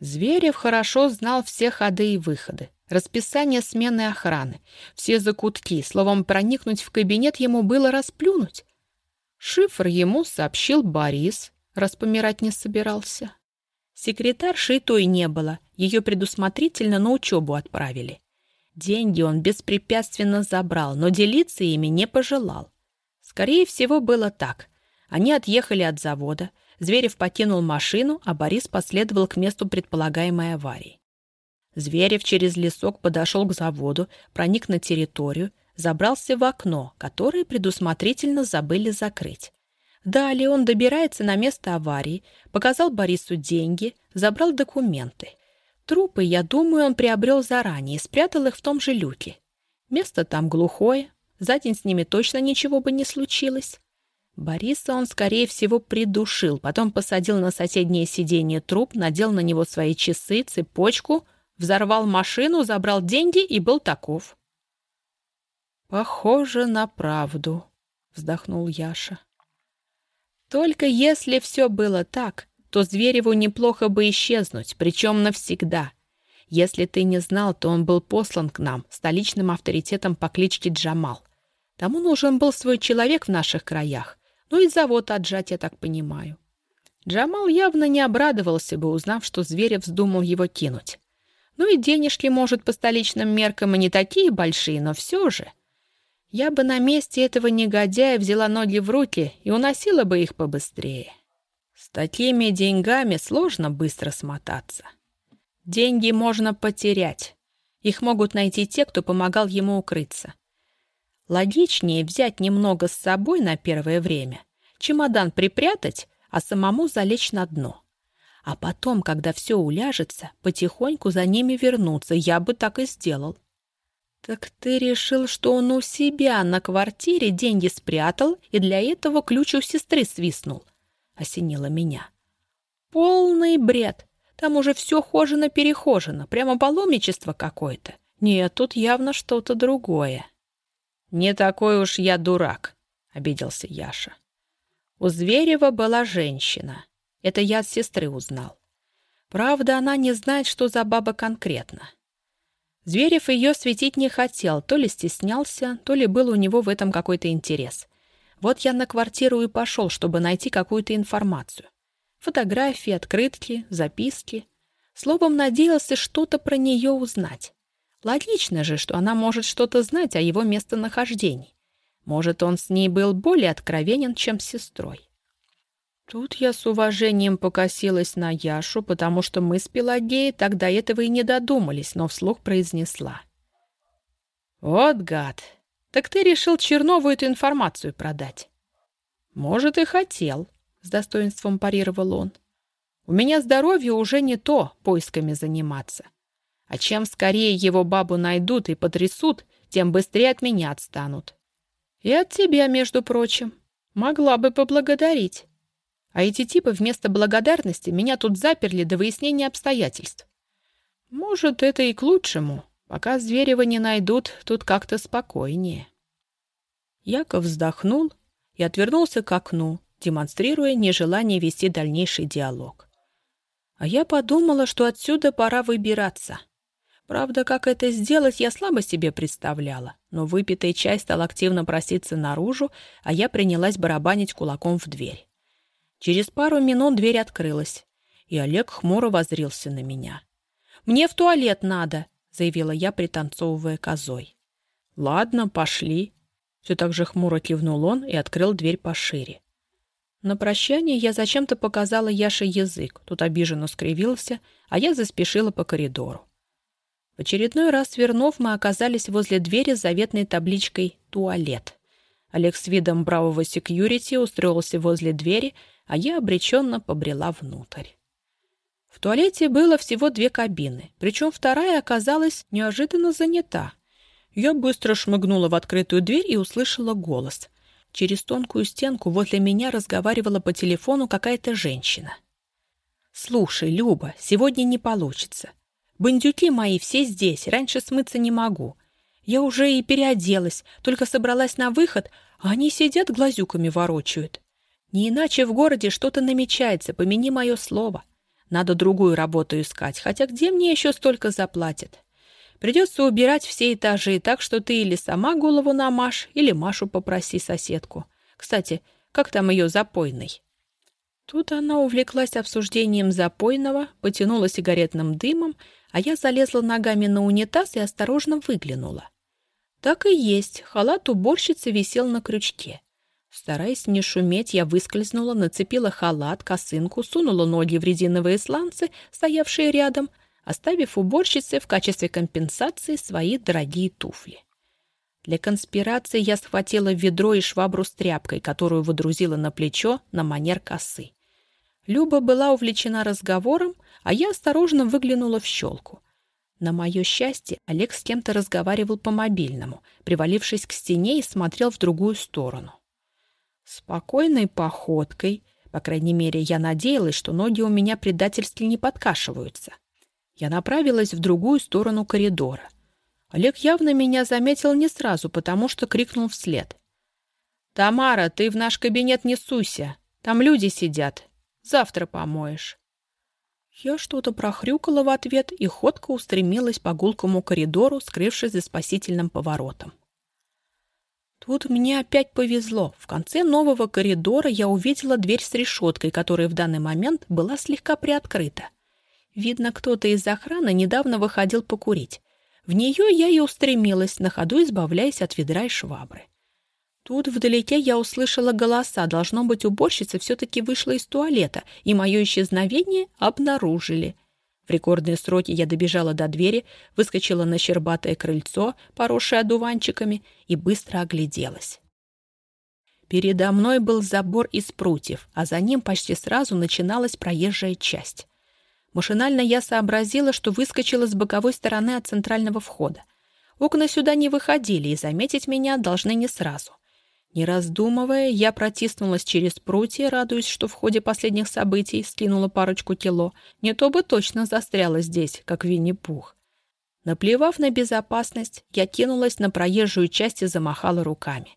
Зверев хорошо знал все ходы и выходы расписание смены охраны, все закутки, словом, проникнуть в кабинет ему было расплюнуть. Шифр ему сообщил Борис, раз помирать не собирался. Секретарши той не было, ее предусмотрительно на учебу отправили. Деньги он беспрепятственно забрал, но делиться ими не пожелал. Скорее всего, было так. Они отъехали от завода, Зверев покинул машину, а Борис последовал к месту предполагаемой аварии. Зверев через лесок подошел к заводу, проник на территорию, забрался в окно, которое предусмотрительно забыли закрыть. Далее он добирается на место аварии, показал Борису деньги, забрал документы. Трупы, я думаю, он приобрел заранее и спрятал их в том же люке. Место там глухое, за день с ними точно ничего бы не случилось. Бориса он, скорее всего, придушил, потом посадил на соседнее сиденье труп, надел на него свои часы, цепочку — взорвал машину, забрал деньги и был таков. «Похоже на правду», — вздохнул Яша. «Только если все было так, то Звереву неплохо бы исчезнуть, причем навсегда. Если ты не знал, то он был послан к нам, столичным авторитетом по кличке Джамал. Тому нужен был свой человек в наших краях, ну и завод отжать, я так понимаю. Джамал явно не обрадовался бы, узнав, что Зверев вздумал его кинуть. Ну и денежки, может, по столичным меркам и не такие большие, но все же. Я бы на месте этого негодяя взяла ноги в руки и уносила бы их побыстрее. Такими деньгами сложно быстро смотаться. Деньги можно потерять. Их могут найти те, кто помогал ему укрыться. Логичнее взять немного с собой на первое время, чемодан припрятать, а самому залечь на дно. А потом, когда все уляжется, потихоньку за ними вернуться. Я бы так и сделал. «Так ты решил, что он у себя на квартире деньги спрятал и для этого ключ у сестры свистнул?» — осенило меня. «Полный бред! Там уже все хожено-перехожено, прямо паломничество какое-то. Нет, тут явно что-то другое». «Не такой уж я дурак», — обиделся Яша. У Зверева была женщина. Это я от сестры узнал. Правда, она не знает, что за баба конкретно. Зверев ее светить не хотел, то ли стеснялся, то ли был у него в этом какой-то интерес. Вот я на квартиру и пошел, чтобы найти какую-то информацию. Фотографии, открытки, записки. Словом, надеялся что-то про нее узнать. Логично же, что она может что-то знать о его местонахождении. Может, он с ней был более откровенен, чем с сестрой. Тут я с уважением покосилась на Яшу, потому что мы с Пелагеей тогда этого и не додумались, но вслух произнесла. «Вот гад! Так ты решил Чернову эту информацию продать?» «Может, и хотел», — с достоинством парировал он. «У меня здоровье уже не то поисками заниматься. А чем скорее его бабу найдут и потрясут, тем быстрее от меня отстанут. И от тебя, между прочим. Могла бы поблагодарить». А эти типы вместо благодарности меня тут заперли до выяснения обстоятельств. Может, это и к лучшему. Пока Зверева не найдут, тут как-то спокойнее. Яков вздохнул и отвернулся к окну, демонстрируя нежелание вести дальнейший диалог. А я подумала, что отсюда пора выбираться. Правда, как это сделать, я слабо себе представляла, но выпитая чай стал активно проситься наружу, а я принялась барабанить кулаком в дверь. Через пару минут дверь открылась, и Олег хмуро возрился на меня. «Мне в туалет надо», — заявила я, пританцовывая козой. «Ладно, пошли». Все так же хмуро кивнул он и открыл дверь пошире. На прощание я зачем-то показала Яше язык. Тут обиженно скривился, а я заспешила по коридору. В очередной раз свернув, мы оказались возле двери с заветной табличкой «Туалет». Олег с видом бравого секьюрити устроился возле двери, а я обреченно побрела внутрь. В туалете было всего две кабины, причем вторая оказалась неожиданно занята. Я быстро шмыгнула в открытую дверь и услышала голос. Через тонкую стенку возле меня разговаривала по телефону какая-то женщина. «Слушай, Люба, сегодня не получится. Бандюки мои все здесь, раньше смыться не могу. Я уже и переоделась, только собралась на выход, а они сидят глазюками ворочают. Не иначе в городе что-то намечается, помяни мое слово. Надо другую работу искать, хотя где мне еще столько заплатят? Придется убирать все этажи, так что ты или сама голову намажь, или Машу попроси соседку. Кстати, как там ее запойный?» Тут она увлеклась обсуждением запойного, потянула сигаретным дымом, а я залезла ногами на унитаз и осторожно выглянула. Так и есть, халат уборщицы висел на крючке. Стараясь не шуметь, я выскользнула, нацепила халат, косынку, сунула ноги в резиновые сланцы, стоявшие рядом, оставив уборщице в качестве компенсации свои дорогие туфли. Для конспирации я схватила ведро и швабру с тряпкой, которую выдрузила на плечо на манер косы. Люба была увлечена разговором, а я осторожно выглянула в щелку. На мое счастье, Олег с кем-то разговаривал по мобильному, привалившись к стене и смотрел в другую сторону. Спокойной походкой, по крайней мере, я надеялась, что ноги у меня предательски не подкашиваются. Я направилась в другую сторону коридора. Олег явно меня заметил не сразу, потому что крикнул вслед. «Тамара, ты в наш кабинет не суйся. Там люди сидят. Завтра помоешь». Я что-то прохрюкала в ответ и ходко устремилась по гулкому коридору, скрывшись за спасительным поворотом. Тут мне опять повезло. В конце нового коридора я увидела дверь с решеткой, которая в данный момент была слегка приоткрыта. Видно, кто-то из охраны недавно выходил покурить. В нее я и устремилась, на ходу избавляясь от ведра и швабры. Тут вдалеке я услышала голоса. Должно быть, уборщица все-таки вышла из туалета, и мое исчезновение обнаружили. В рекордные сроки я добежала до двери, выскочила на щербатое крыльцо, поросшее одуванчиками, и быстро огляделась. Передо мной был забор из прутьев, а за ним почти сразу начиналась проезжая часть. Машинально я сообразила, что выскочила с боковой стороны от центрального входа. Окна сюда не выходили, и заметить меня должны не сразу. Не раздумывая, я протиснулась через прутья, радуясь, что в ходе последних событий скинула парочку кило. Не то бы точно застряла здесь, как Винни-Пух. Наплевав на безопасность, я кинулась на проезжую часть и замахала руками.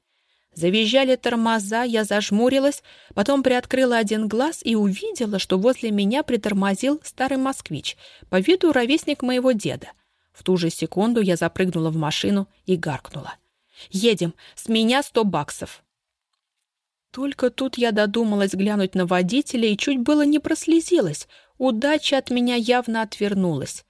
Завизжали тормоза, я зажмурилась, потом приоткрыла один глаз и увидела, что возле меня притормозил старый москвич, по виду ровесник моего деда. В ту же секунду я запрыгнула в машину и гаркнула. «Едем! С меня сто баксов!» Только тут я додумалась глянуть на водителя и чуть было не прослезилась. Удача от меня явно отвернулась.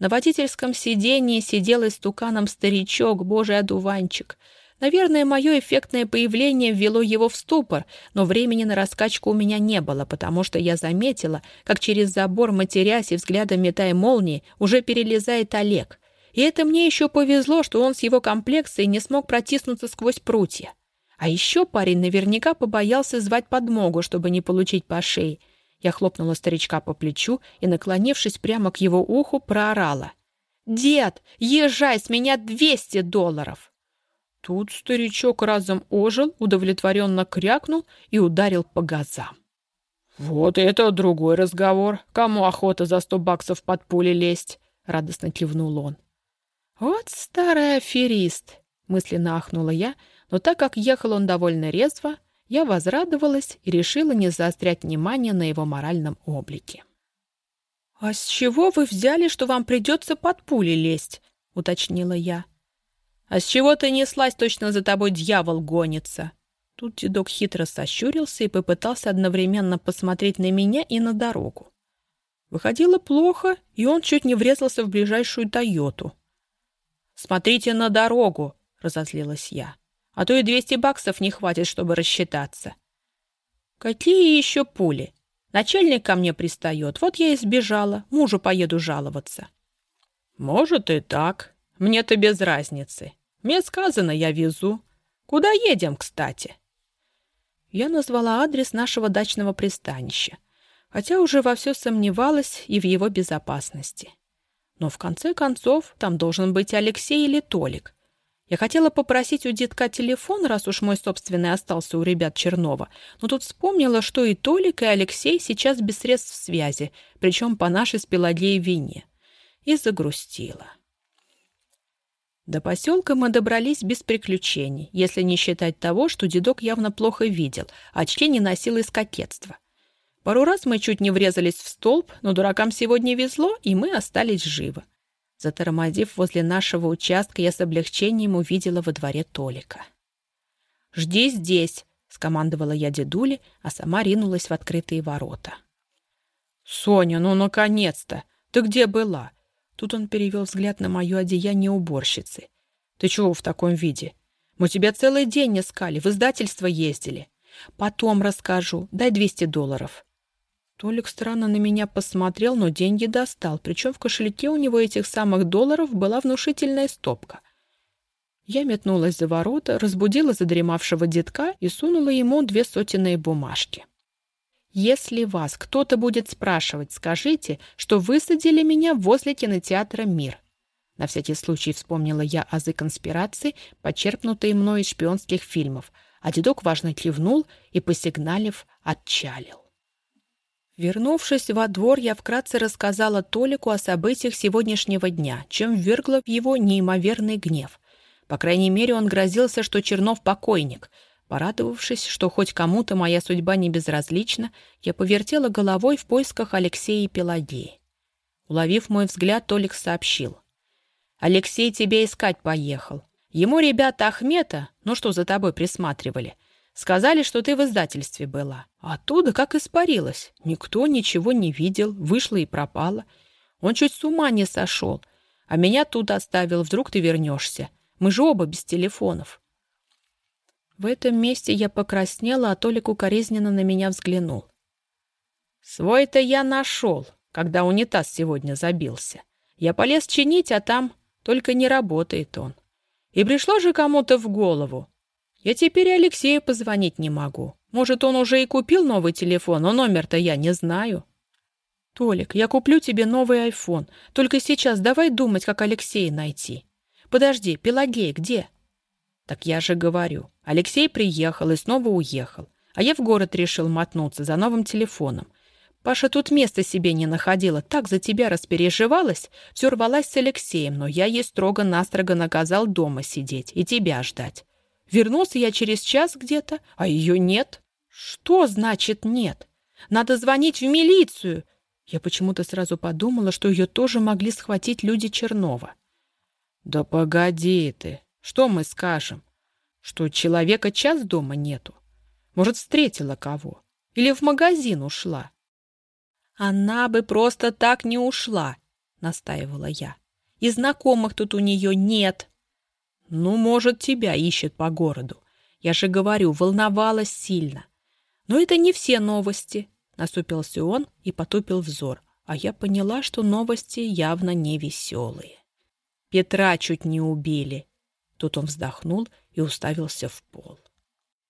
На водительском сидении сидел истуканом старичок, божий одуванчик — Наверное, мое эффектное появление ввело его в ступор, но времени на раскачку у меня не было, потому что я заметила, как через забор, матерясь и взглядом метая молнии, уже перелезает Олег. И это мне еще повезло, что он с его комплекцией не смог протиснуться сквозь прутья. А еще парень наверняка побоялся звать подмогу, чтобы не получить по шее. Я хлопнула старичка по плечу и, наклонившись прямо к его уху, проорала. «Дед, езжай, с меня двести долларов!» Тут старичок разом ожил, удовлетворенно крякнул и ударил по газам. «Вот это другой разговор. Кому охота за сто баксов под пули лезть?» — радостно кивнул он. «Вот старый аферист!» — мысленно ахнула я, но так как ехал он довольно резво, я возрадовалась и решила не заострять внимание на его моральном облике. «А с чего вы взяли, что вам придется под пули лезть?» — уточнила я. «А с чего ты неслась, точно за тобой дьявол гонится?» Тут дедок хитро сощурился и попытался одновременно посмотреть на меня и на дорогу. Выходило плохо, и он чуть не врезался в ближайшую «Тойоту». «Смотрите на дорогу!» — разозлилась я. «А то и двести баксов не хватит, чтобы рассчитаться». «Какие еще пули? Начальник ко мне пристает, вот я и сбежала, мужу поеду жаловаться». «Может и так. Мне-то без разницы. Мне сказано, я везу. Куда едем, кстати?» Я назвала адрес нашего дачного пристанища, хотя уже во все сомневалась и в его безопасности. Но в конце концов там должен быть Алексей или Толик. Я хотела попросить у детка телефон, раз уж мой собственный остался у ребят Чернова, но тут вспомнила, что и Толик, и Алексей сейчас без средств связи, причем по нашей с Пелагеей вине. И загрустила. До поселка мы добрались без приключений, если не считать того, что дедок явно плохо видел, а очки не носил из кокетства. Пару раз мы чуть не врезались в столб, но дуракам сегодня везло, и мы остались живы. Затормозив возле нашего участка, я с облегчением увидела во дворе Толика. «Жди здесь!» — скомандовала я дедуле, а сама ринулась в открытые ворота. «Соня, ну наконец-то! Ты где была? Тут он перевел взгляд на мое одеяние уборщицы. «Ты чего в таком виде? Мы тебя целый день искали, в издательство ездили. Потом расскажу. Дай 200 долларов». Толик странно на меня посмотрел, но деньги достал, причем в кошельке у него этих самых долларов была внушительная стопка. Я метнулась за ворота, разбудила задремавшего детка и сунула ему две сотенные бумажки. Если вас кто-то будет спрашивать, скажите, что высадили меня возле кинотеатра «Мир». На всякий случай вспомнила я азы конспирации, почерпнутые мной из шпионских фильмов, а дедок важно кивнул и, посигналив, отчалил. Вернувшись во двор, я вкратце рассказала Толику о событиях сегодняшнего дня, чем ввергла в его неимоверный гнев. По крайней мере, он грозился, что Чернов покойник — Порадовавшись, что хоть кому-то моя судьба не безразлична, я повертела головой в поисках Алексея и Пелагеи. Уловив мой взгляд, Толик сообщил. «Алексей тебя искать поехал. Ему ребята Ахмета, ну что за тобой присматривали, сказали, что ты в издательстве была. Оттуда как испарилась. Никто ничего не видел, вышла и пропала. Он чуть с ума не сошел. А меня тут оставил, вдруг ты вернешься. Мы же оба без телефонов. В этом месте я покраснела, а Толик укоризненно на меня взглянул. «Свой-то я нашел. когда унитаз сегодня забился. Я полез чинить, а там только не работает он. И пришло же кому-то в голову. Я теперь Алексею позвонить не могу. Может, он уже и купил новый телефон, но номер-то я не знаю. Толик, я куплю тебе новый айфон. Только сейчас давай думать, как Алексея найти. Подожди, Пелагея где? Так я же говорю. Алексей приехал и снова уехал. А я в город решил мотнуться за новым телефоном. Паша тут места себе не находила, так за тебя распереживалась, все рвалась с Алексеем, но я ей строго-настрого наказал дома сидеть и тебя ждать. Вернулся я через час где-то, а ее нет. Что значит нет? Надо звонить в милицию. Я почему-то сразу подумала, что ее тоже могли схватить люди Чернова. Да погоди ты, что мы скажем? Что человека час дома нету? Может, встретила кого? Или в магазин ушла? «Она бы просто так не ушла», — настаивала я. «И знакомых тут у нее нет». «Ну, может, тебя ищет по городу. Я же говорю, волновалась сильно. Но это не все новости», — насупился он и потупил взор, а я поняла, что новости явно не веселые. «Петра чуть не убили». Тут он вздохнул и уставился в пол.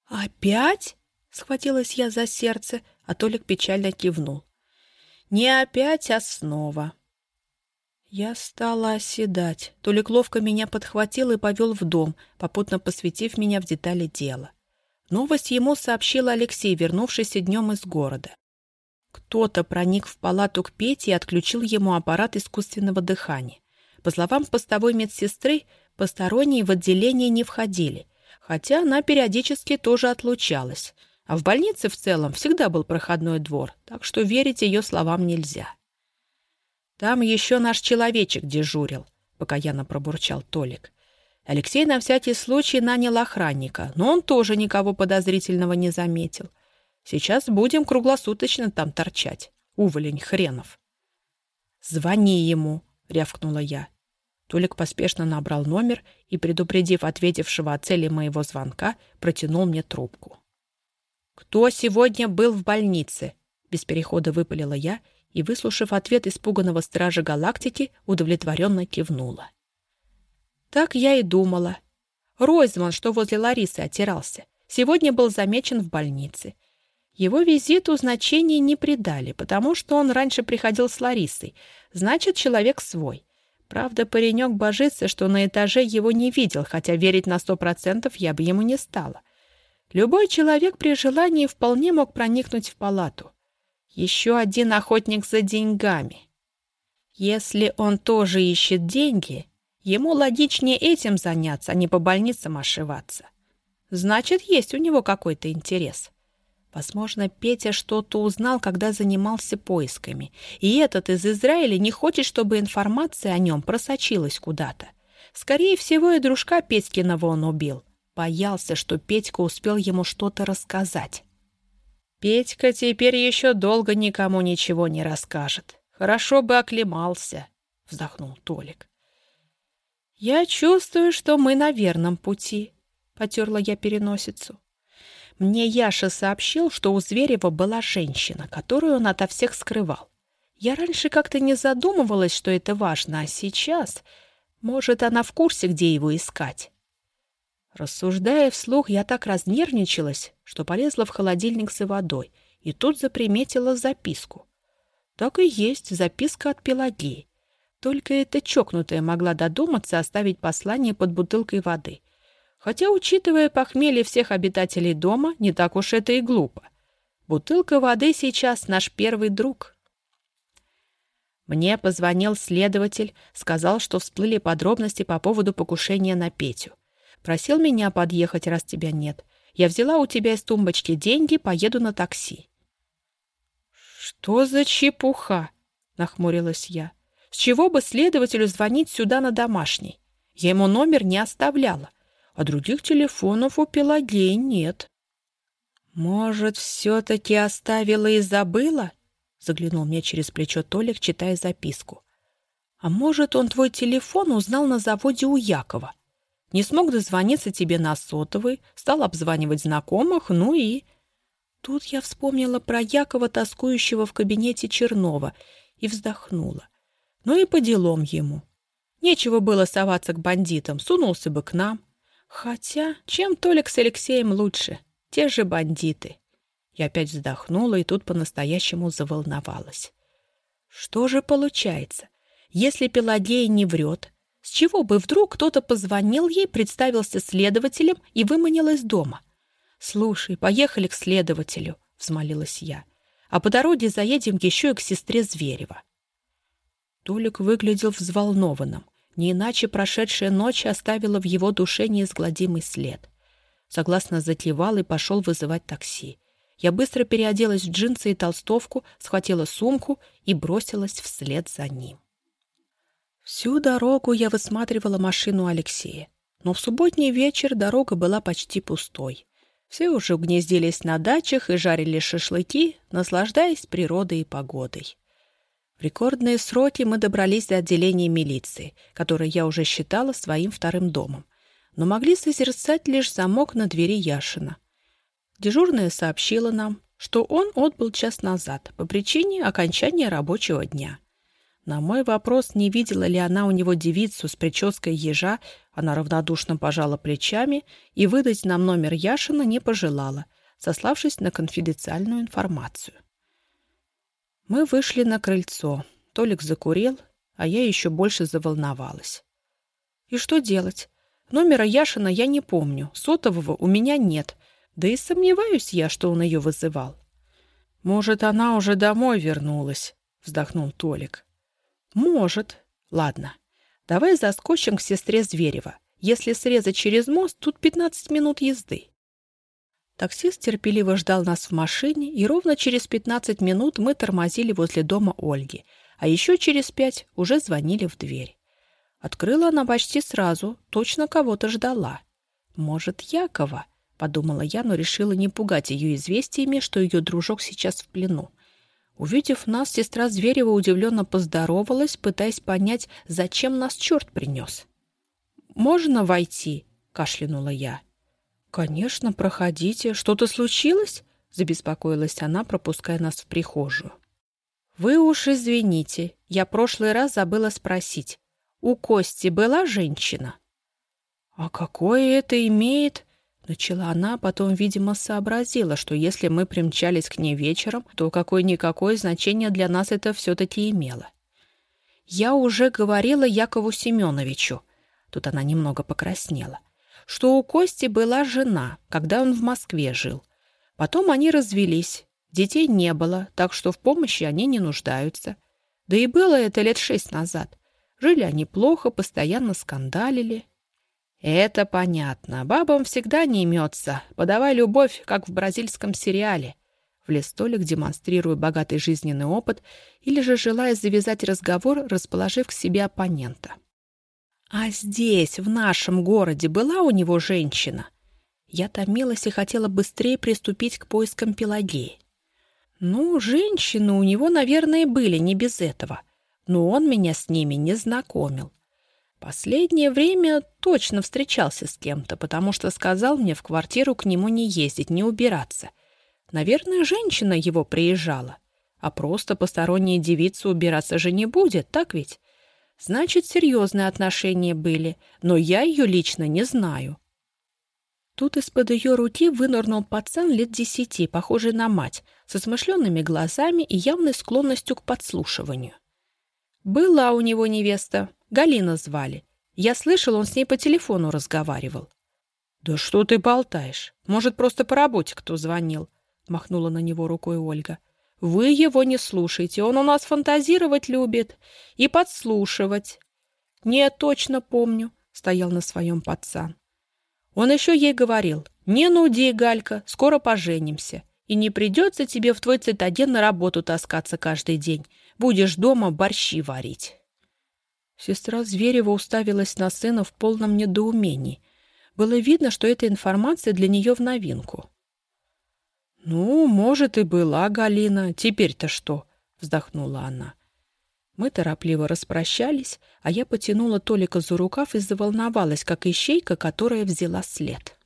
«Опять?» — схватилась я за сердце, а Толик печально кивнул. Не опять, а снова. Я стала оседать. Толик ловко меня подхватил и повел в дом, попутно посвятив меня в детали дела. Новость ему сообщил Алексей, вернувшийся днем из города. Кто-то проник в палату к Пете и отключил ему аппарат искусственного дыхания. По словам постовой медсестры, посторонние в отделение не входили, хотя она периодически тоже отлучалась — а в больнице в целом всегда был проходной двор, так что верить ее словам нельзя. «Там еще наш человечек дежурил», — покаянно пробурчал Толик. Алексей на всякий случай нанял охранника, но он тоже никого подозрительного не заметил. Сейчас будем круглосуточно там торчать. Уволень хренов. «Звони ему», — рявкнула я. Толик поспешно набрал номер и, предупредив ответившего о цели моего звонка, протянул мне трубку. «Кто сегодня был в больнице?» Без перехода выпалила я и, выслушав ответ испуганного стража галактики, удовлетворенно кивнула. Так я и думала. Ройзман, что возле Ларисы отирался, сегодня был замечен в больнице. Его визиту значения не придали, потому что он раньше приходил с Ларисой, значит, человек свой. Правда, паренек божится, что на этаже его не видел, хотя верить на сто процентов я бы ему не стала. — Любой человек при желании вполне мог проникнуть в палату. Еще один охотник за деньгами. Если он тоже ищет деньги, ему логичнее этим заняться, а не по больницам ошиваться. Значит, есть у него какой-то интерес. Возможно, Петя что-то узнал, когда занимался поисками, и этот из Израиля не хочет, чтобы информация о нем просочилась куда-то. Скорее всего, и дружка Петькиного он убил — Боялся, что Петька успел ему что-то рассказать. «Петька теперь еще долго никому ничего не расскажет. Хорошо бы оклемался», — вздохнул Толик. «Я чувствую, что мы на верном пути», — потерла я переносицу. Мне Яша сообщил, что у Зверева была женщина, которую он ото всех скрывал. Я раньше как-то не задумывалась, что это важно, а сейчас... Может, она в курсе, где его искать. Рассуждая вслух, я так разнервничалась, что полезла в холодильник за водой и тут заприметила записку. Так и есть записка от Пелагеи. Только эта чокнутая могла додуматься оставить послание под бутылкой воды. Хотя, учитывая похмелье всех обитателей дома, не так уж это и глупо. Бутылка воды сейчас наш первый друг. Мне позвонил следователь, сказал, что всплыли подробности по поводу покушения на Петю. Просил меня подъехать, раз тебя нет. Я взяла у тебя из тумбочки деньги, поеду на такси». «Что за чепуха?» — нахмурилась я. «С чего бы следователю звонить сюда на домашний? Я ему номер не оставляла, а других телефонов у Пелагеи нет». «Может, все-таки оставила и забыла?» — заглянул мне через плечо Толик, читая записку. «А может, он твой телефон узнал на заводе у Якова?» Не смог дозвониться тебе на сотовый, стал обзванивать знакомых, ну и... Тут я вспомнила про Якова, тоскующего в кабинете Чернова, и вздохнула. Ну и по делам ему. Нечего было соваться к бандитам, сунулся бы к нам. Хотя, чем Толик с Алексеем лучше? Те же бандиты. Я опять вздохнула и тут по-настоящему заволновалась. Что же получается? Если Пелагея не врет, с чего бы вдруг кто-то позвонил ей, представился следователем и выманил из дома? «Слушай, поехали к следователю», — взмолилась я. «А по дороге заедем еще и к сестре Зверева». Толик выглядел взволнованным. Не иначе прошедшая ночь оставила в его душе неизгладимый след. Согласно затевал и пошел вызывать такси. Я быстро переоделась в джинсы и толстовку, схватила сумку и бросилась вслед за ним. Всю дорогу я высматривала машину Алексея. Но в субботний вечер дорога была почти пустой. Все уже угнездились на дачах и жарили шашлыки, наслаждаясь природой и погодой. В рекордные сроки мы добрались до отделения милиции, которое я уже считала своим вторым домом, но могли созерцать лишь замок на двери Яшина. Дежурная сообщила нам, что он отбыл час назад по причине окончания рабочего дня. На мой вопрос, не видела ли она у него девицу с прической ежа, она равнодушно пожала плечами и выдать нам номер Яшина не пожелала, сославшись на конфиденциальную информацию. Мы вышли на крыльцо. Толик закурил, а я еще больше заволновалась. И что делать? Номера Яшина я не помню, сотового у меня нет, да и сомневаюсь я, что он ее вызывал. «Может, она уже домой вернулась?» — вздохнул Толик. «Может. Ладно. Давай заскочим к сестре Зверева. Если срезать через мост, тут 15 минут езды». Таксист терпеливо ждал нас в машине, и ровно через 15 минут мы тормозили возле дома Ольги, а еще через пять уже звонили в дверь. Открыла она почти сразу, точно кого-то ждала. «Может, Якова?» — подумала я, но решила не пугать ее известиями, что ее дружок сейчас в плену. Увидев нас, сестра Зверева удивленно поздоровалась, пытаясь понять, зачем нас черт принес. «Можно войти?» — кашлянула я. «Конечно, проходите. Что-то случилось?» — забеспокоилась она, пропуская нас в прихожую. «Вы уж извините, я прошлый раз забыла спросить. У Кости была женщина?» «А какое это имеет?» Начала она, потом, видимо, сообразила, что если мы примчались к ней вечером, то какое-никакое значение для нас это все-таки имело. «Я уже говорила Якову Семеновичу», тут она немного покраснела, что у Кости была жена, когда он в Москве жил. Потом они развелись, детей не было, так что в помощи они не нуждаются. Да и было это лет шесть назад. Жили они плохо, постоянно скандалили. «Это понятно. Бабам всегда не имется. Подавай любовь, как в бразильском сериале». Влез Толик, демонстрируя богатый жизненный опыт, или же желая завязать разговор, расположив к себе оппонента. «А здесь, в нашем городе, была у него женщина?» Я томилась и хотела быстрее приступить к поискам Пелагеи. «Ну, женщины у него, наверное, были, не без этого. Но он меня с ними не знакомил. Последнее время точно встречался с кем-то, потому что сказал мне в квартиру к нему не ездить, не убираться. Наверное, женщина его приезжала. А просто посторонняя девица убираться же не будет, так ведь? Значит, серьезные отношения были, но я ее лично не знаю. Тут из-под ее руки вынырнул пацан лет десяти, похожий на мать, со смышленными глазами и явной склонностью к подслушиванию. Была у него невеста, Галина звали. Я слышал, он с ней по телефону разговаривал. «Да что ты болтаешь? Может, просто по работе кто звонил?» Махнула на него рукой Ольга. «Вы его не слушайте, он у нас фантазировать любит и подслушивать». «Не, точно помню», — стоял на своем пацан. Он еще ей говорил, «Не нуди, Галька, скоро поженимся, и не придется тебе в твой цитадель на работу таскаться каждый день. Будешь дома борщи варить». Сестра Зверева уставилась на сына в полном недоумении. Было видно, что эта информация для нее в новинку. «Ну, может, и была Галина. Теперь-то что?» — вздохнула она. Мы торопливо распрощались, а я потянула Толика за рукав и заволновалась, как ищейка, которая взяла след.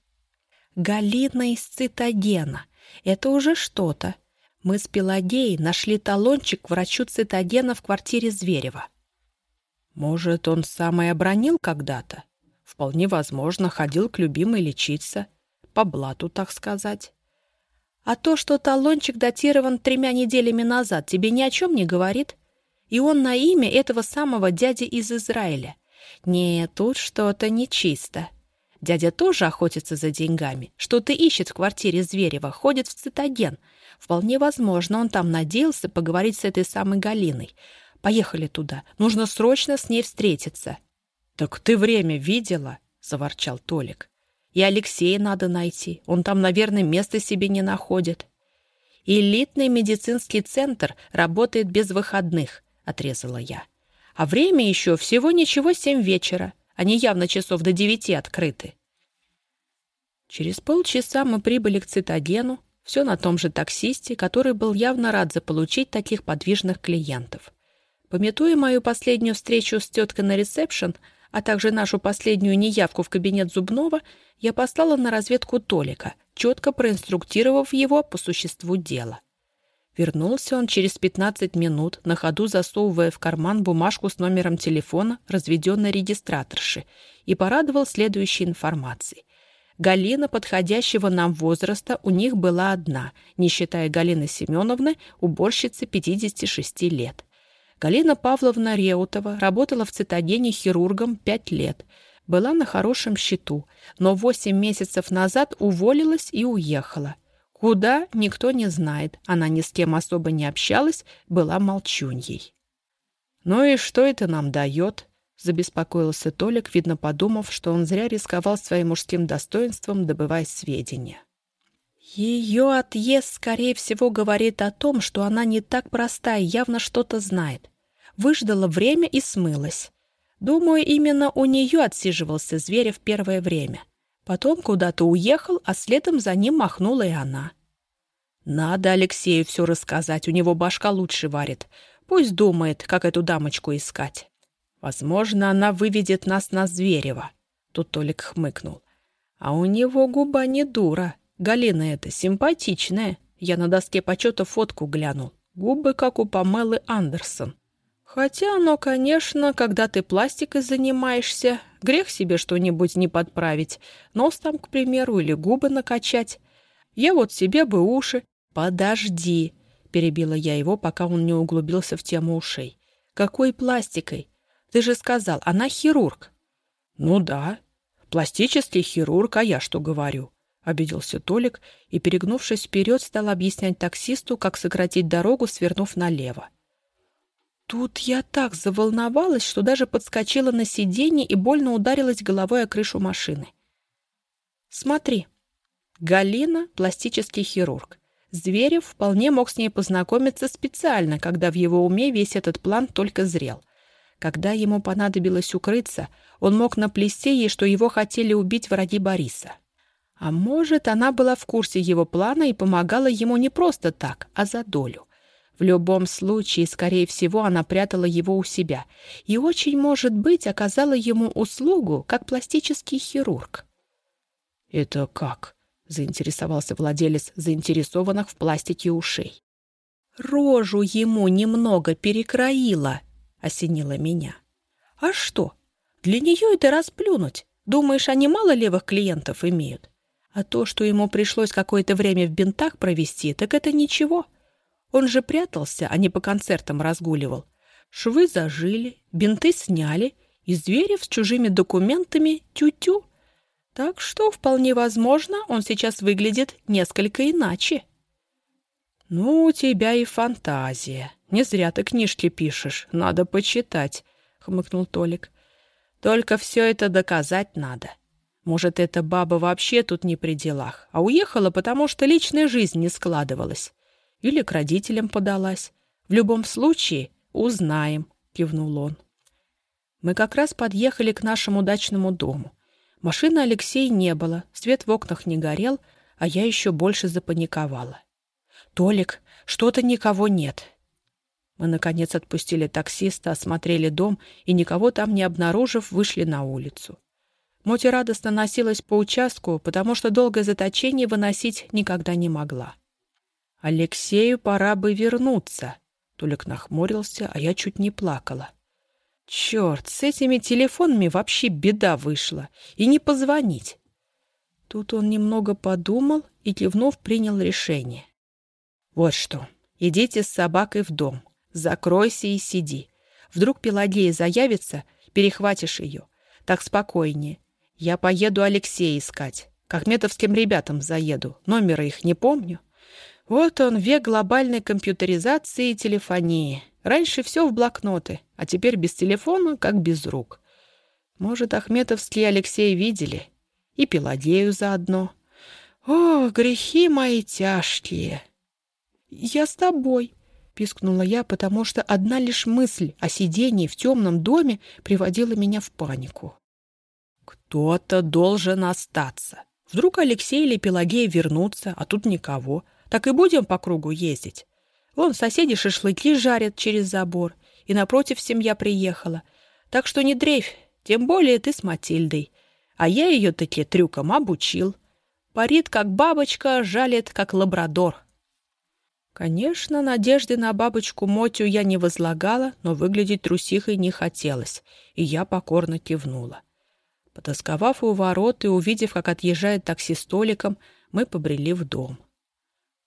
«Галина из цитагена. Это уже что-то. Мы с Пелагеей нашли талончик к врачу цитадена в квартире Зверева. Может, он сам и обронил когда-то? Вполне возможно, ходил к любимой лечиться. По блату, так сказать. А то, что талончик датирован тремя неделями назад, тебе ни о чем не говорит? И он на имя этого самого дяди из Израиля. Нет, тут что-то нечисто. Дядя тоже охотится за деньгами. Что-то ищет в квартире Зверева, ходит в цитаген. Вполне возможно, он там надеялся поговорить с этой самой Галиной. Поехали туда. Нужно срочно с ней встретиться. «Так ты время видела?» — заворчал Толик. «И Алексея надо найти. Он там, наверное, места себе не находит». «Элитный медицинский центр работает без выходных», — отрезала я. «А время еще всего ничего семь вечера. Они явно часов до девяти открыты. Через полчаса мы прибыли к цитагену, все на том же таксисте, который был явно рад заполучить таких подвижных клиентов. Пометуя мою последнюю встречу с теткой на ресепшн, а также нашу последнюю неявку в кабинет Зубнова, я послала на разведку Толика, четко проинструктировав его по существу дела. Вернулся он через 15 минут, на ходу засовывая в карман бумажку с номером телефона разведенной регистраторши и порадовал следующей информацией. Галина подходящего нам возраста у них была одна, не считая Галины Семеновны, уборщицы 56 лет. Галина Павловна Реутова работала в цитадене хирургом 5 лет, была на хорошем счету, но 8 месяцев назад уволилась и уехала – Куда, никто не знает. Она ни с кем особо не общалась, была молчуньей. «Ну и что это нам дает?» — забеспокоился Толик, видно подумав, что он зря рисковал своим мужским достоинством, добывая сведения. Ее отъезд, скорее всего, говорит о том, что она не так проста и явно что-то знает. Выждала время и смылась. Думаю, именно у нее отсиживался зверя в первое время. Потом куда-то уехал, а следом за ним махнула и она. Надо Алексею все рассказать, у него башка лучше варит. Пусть думает, как эту дамочку искать. Возможно, она выведет нас на Зверева. Тут Толик хмыкнул. А у него губа не дура. Галина эта симпатичная. Я на доске почета фотку глянул. Губы, как у Памелы Андерсон. Хотя оно, конечно, когда ты пластикой занимаешься, Грех себе что-нибудь не подправить. Нос там, к примеру, или губы накачать. Я вот себе бы уши. Подожди, перебила я его, пока он не углубился в тему ушей. Какой пластикой? Ты же сказал, она хирург. Ну да, пластический хирург, а я что говорю? Обиделся Толик и, перегнувшись вперед, стал объяснять таксисту, как сократить дорогу, свернув налево. Тут я так заволновалась, что даже подскочила на сиденье и больно ударилась головой о крышу машины. Смотри. Галина — пластический хирург. Зверев вполне мог с ней познакомиться специально, когда в его уме весь этот план только зрел. Когда ему понадобилось укрыться, он мог наплести ей, что его хотели убить враги Бориса. А может, она была в курсе его плана и помогала ему не просто так, а за долю. В любом случае, скорее всего, она прятала его у себя и, очень может быть, оказала ему услугу, как пластический хирург. «Это как?» — заинтересовался владелец заинтересованных в пластике ушей. «Рожу ему немного перекроила», — осенила меня. «А что? Для нее это расплюнуть. Думаешь, они мало левых клиентов имеют? А то, что ему пришлось какое-то время в бинтах провести, так это ничего». Он же прятался, а не по концертам разгуливал. Швы зажили, бинты сняли, и Зверев с чужими документами тю-тю. Так что, вполне возможно, он сейчас выглядит несколько иначе. «Ну, у тебя и фантазия. Не зря ты книжки пишешь, надо почитать», — хмыкнул Толик. «Только все это доказать надо. Может, эта баба вообще тут не при делах, а уехала, потому что личная жизнь не складывалась или к родителям подалась. В любом случае узнаем», — кивнул он. Мы как раз подъехали к нашему дачному дому. Машины Алексея не было, свет в окнах не горел, а я еще больше запаниковала. «Толик, что-то никого нет». Мы, наконец, отпустили таксиста, осмотрели дом и, никого там не обнаружив, вышли на улицу. Моти радостно носилась по участку, потому что долгое заточение выносить никогда не могла. Алексею пора бы вернуться. Толик нахмурился, а я чуть не плакала. Черт, с этими телефонами вообще беда вышла. И не позвонить. Тут он немного подумал и, кивнув, принял решение. Вот что, идите с собакой в дом. Закройся и сиди. Вдруг Пелагея заявится, перехватишь ее. Так спокойнее. Я поеду Алексея искать. К ахметовским ребятам заеду. Номера их не помню. Вот он, век глобальной компьютеризации и телефонии. Раньше все в блокноты, а теперь без телефона, как без рук. Может, Ахметовский Алексей видели? И Пелагею заодно. О, грехи мои тяжкие! Я с тобой, пискнула я, потому что одна лишь мысль о сидении в темном доме приводила меня в панику. Кто-то должен остаться. Вдруг Алексей или Пелагея вернутся, а тут никого. Так и будем по кругу ездить. Вон соседи шашлыки жарят через забор, и напротив семья приехала. Так что не дрейфь, тем более ты с Матильдой. А я ее таки трюком обучил. Парит, как бабочка, жалит, как лабрадор. Конечно, надежды на бабочку Мотю я не возлагала, но выглядеть трусихой не хотелось, и я покорно кивнула. Потасковав у ворот и увидев, как отъезжает такси столиком, мы побрели в дом.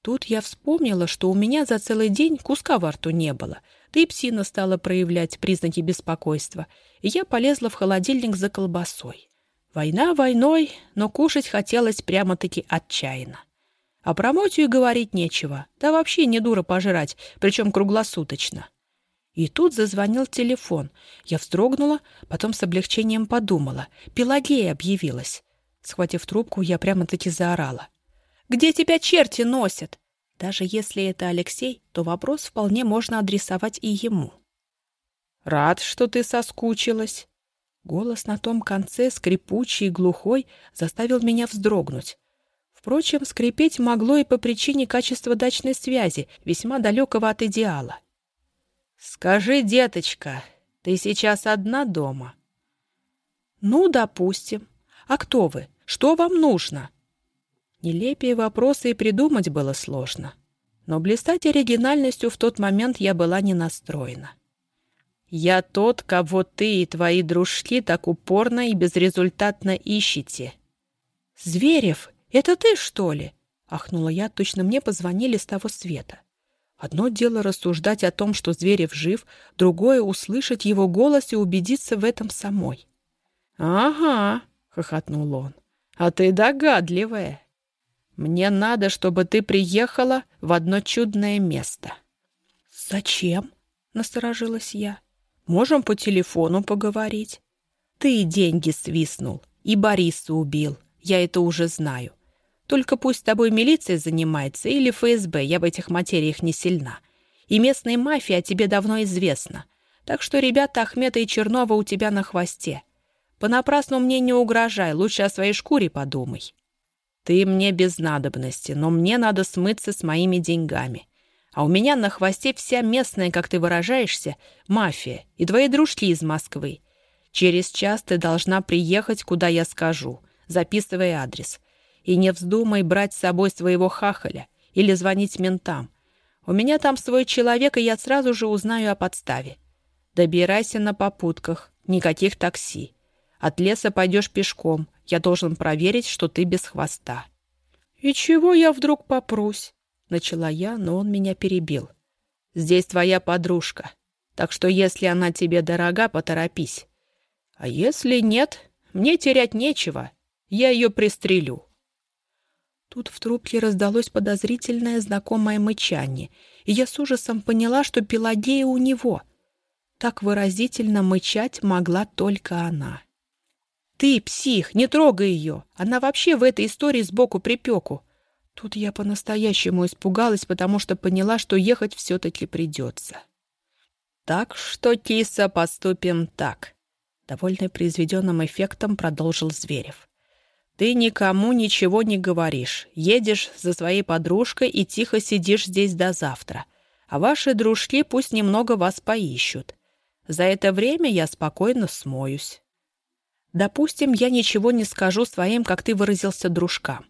Тут я вспомнила, что у меня за целый день куска во рту не было, да и псина стала проявлять признаки беспокойства, и я полезла в холодильник за колбасой. Война войной, но кушать хотелось прямо-таки отчаянно. А про Мотю и говорить нечего, да вообще не дура пожрать, причем круглосуточно. И тут зазвонил телефон. Я вздрогнула, потом с облегчением подумала. Пелагея объявилась. Схватив трубку, я прямо-таки заорала. «Где тебя черти носят?» Даже если это Алексей, то вопрос вполне можно адресовать и ему. «Рад, что ты соскучилась». Голос на том конце, скрипучий и глухой, заставил меня вздрогнуть. Впрочем, скрипеть могло и по причине качества дачной связи, весьма далекого от идеала. «Скажи, деточка, ты сейчас одна дома?» «Ну, допустим. А кто вы? Что вам нужно?» Нелепее вопросы и придумать было сложно. Но блистать оригинальностью в тот момент я была не настроена. «Я тот, кого ты и твои дружки так упорно и безрезультатно ищете». «Зверев, это ты, что ли?» — ахнула я, точно мне позвонили с того света. Одно дело рассуждать о том, что Зверев жив, другое — услышать его голос и убедиться в этом самой. «Ага», — хохотнул он, — «а ты догадливая. Мне надо, чтобы ты приехала в одно чудное место». «Зачем?» — насторожилась я. «Можем по телефону поговорить». «Ты деньги свистнул и Бориса убил, я это уже знаю. Только пусть с тобой милиция занимается или ФСБ, я в этих материях не сильна. И местная мафия о тебе давно известна. Так что ребята Ахмета и Чернова у тебя на хвосте. Понапрасну мне не угрожай, лучше о своей шкуре подумай. Ты мне без надобности, но мне надо смыться с моими деньгами. А у меня на хвосте вся местная, как ты выражаешься, мафия и твои дружки из Москвы. Через час ты должна приехать, куда я скажу. Записывай адрес. И не вздумай брать с собой своего хахаля или звонить ментам. У меня там свой человек, и я сразу же узнаю о подставе. Добирайся на попутках, никаких такси. От леса пойдешь пешком. Я должен проверить, что ты без хвоста». «И чего я вдруг попрусь?» Начала я, но он меня перебил. «Здесь твоя подружка, так что если она тебе дорога, поторопись. А если нет, мне терять нечего, я ее пристрелю». Тут в трубке раздалось подозрительное знакомое мычание, и я с ужасом поняла, что Пелагея у него. Так выразительно мычать могла только она. «Ты, псих, не трогай ее! Она вообще в этой истории сбоку припеку!» Тут я по-настоящему испугалась, потому что поняла, что ехать все-таки придется. «Так что, киса, поступим так», — довольный произведенным эффектом продолжил Зверев. Ты никому ничего не говоришь, едешь за своей подружкой и тихо сидишь здесь до завтра. А ваши дружки пусть немного вас поищут. За это время я спокойно смоюсь. Допустим, я ничего не скажу своим, как ты выразился, дружкам.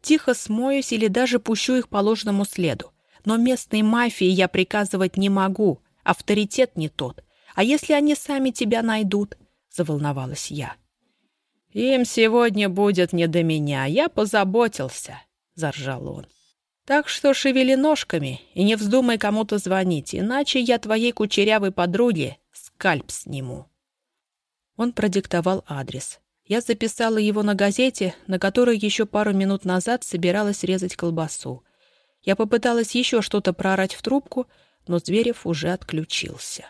Тихо смоюсь или даже пущу их по ложному следу. Но местной мафии я приказывать не могу. Авторитет не тот. А если они сами тебя найдут?» — заволновалась я. «Им сегодня будет не до меня. Я позаботился», — заржал он. «Так что шевели ножками и не вздумай кому-то звонить, иначе я твоей кучерявой подруге скальп сниму». Он продиктовал адрес. Я записала его на газете, на которой еще пару минут назад собиралась резать колбасу. Я попыталась еще что-то проорать в трубку, но Зверев уже отключился.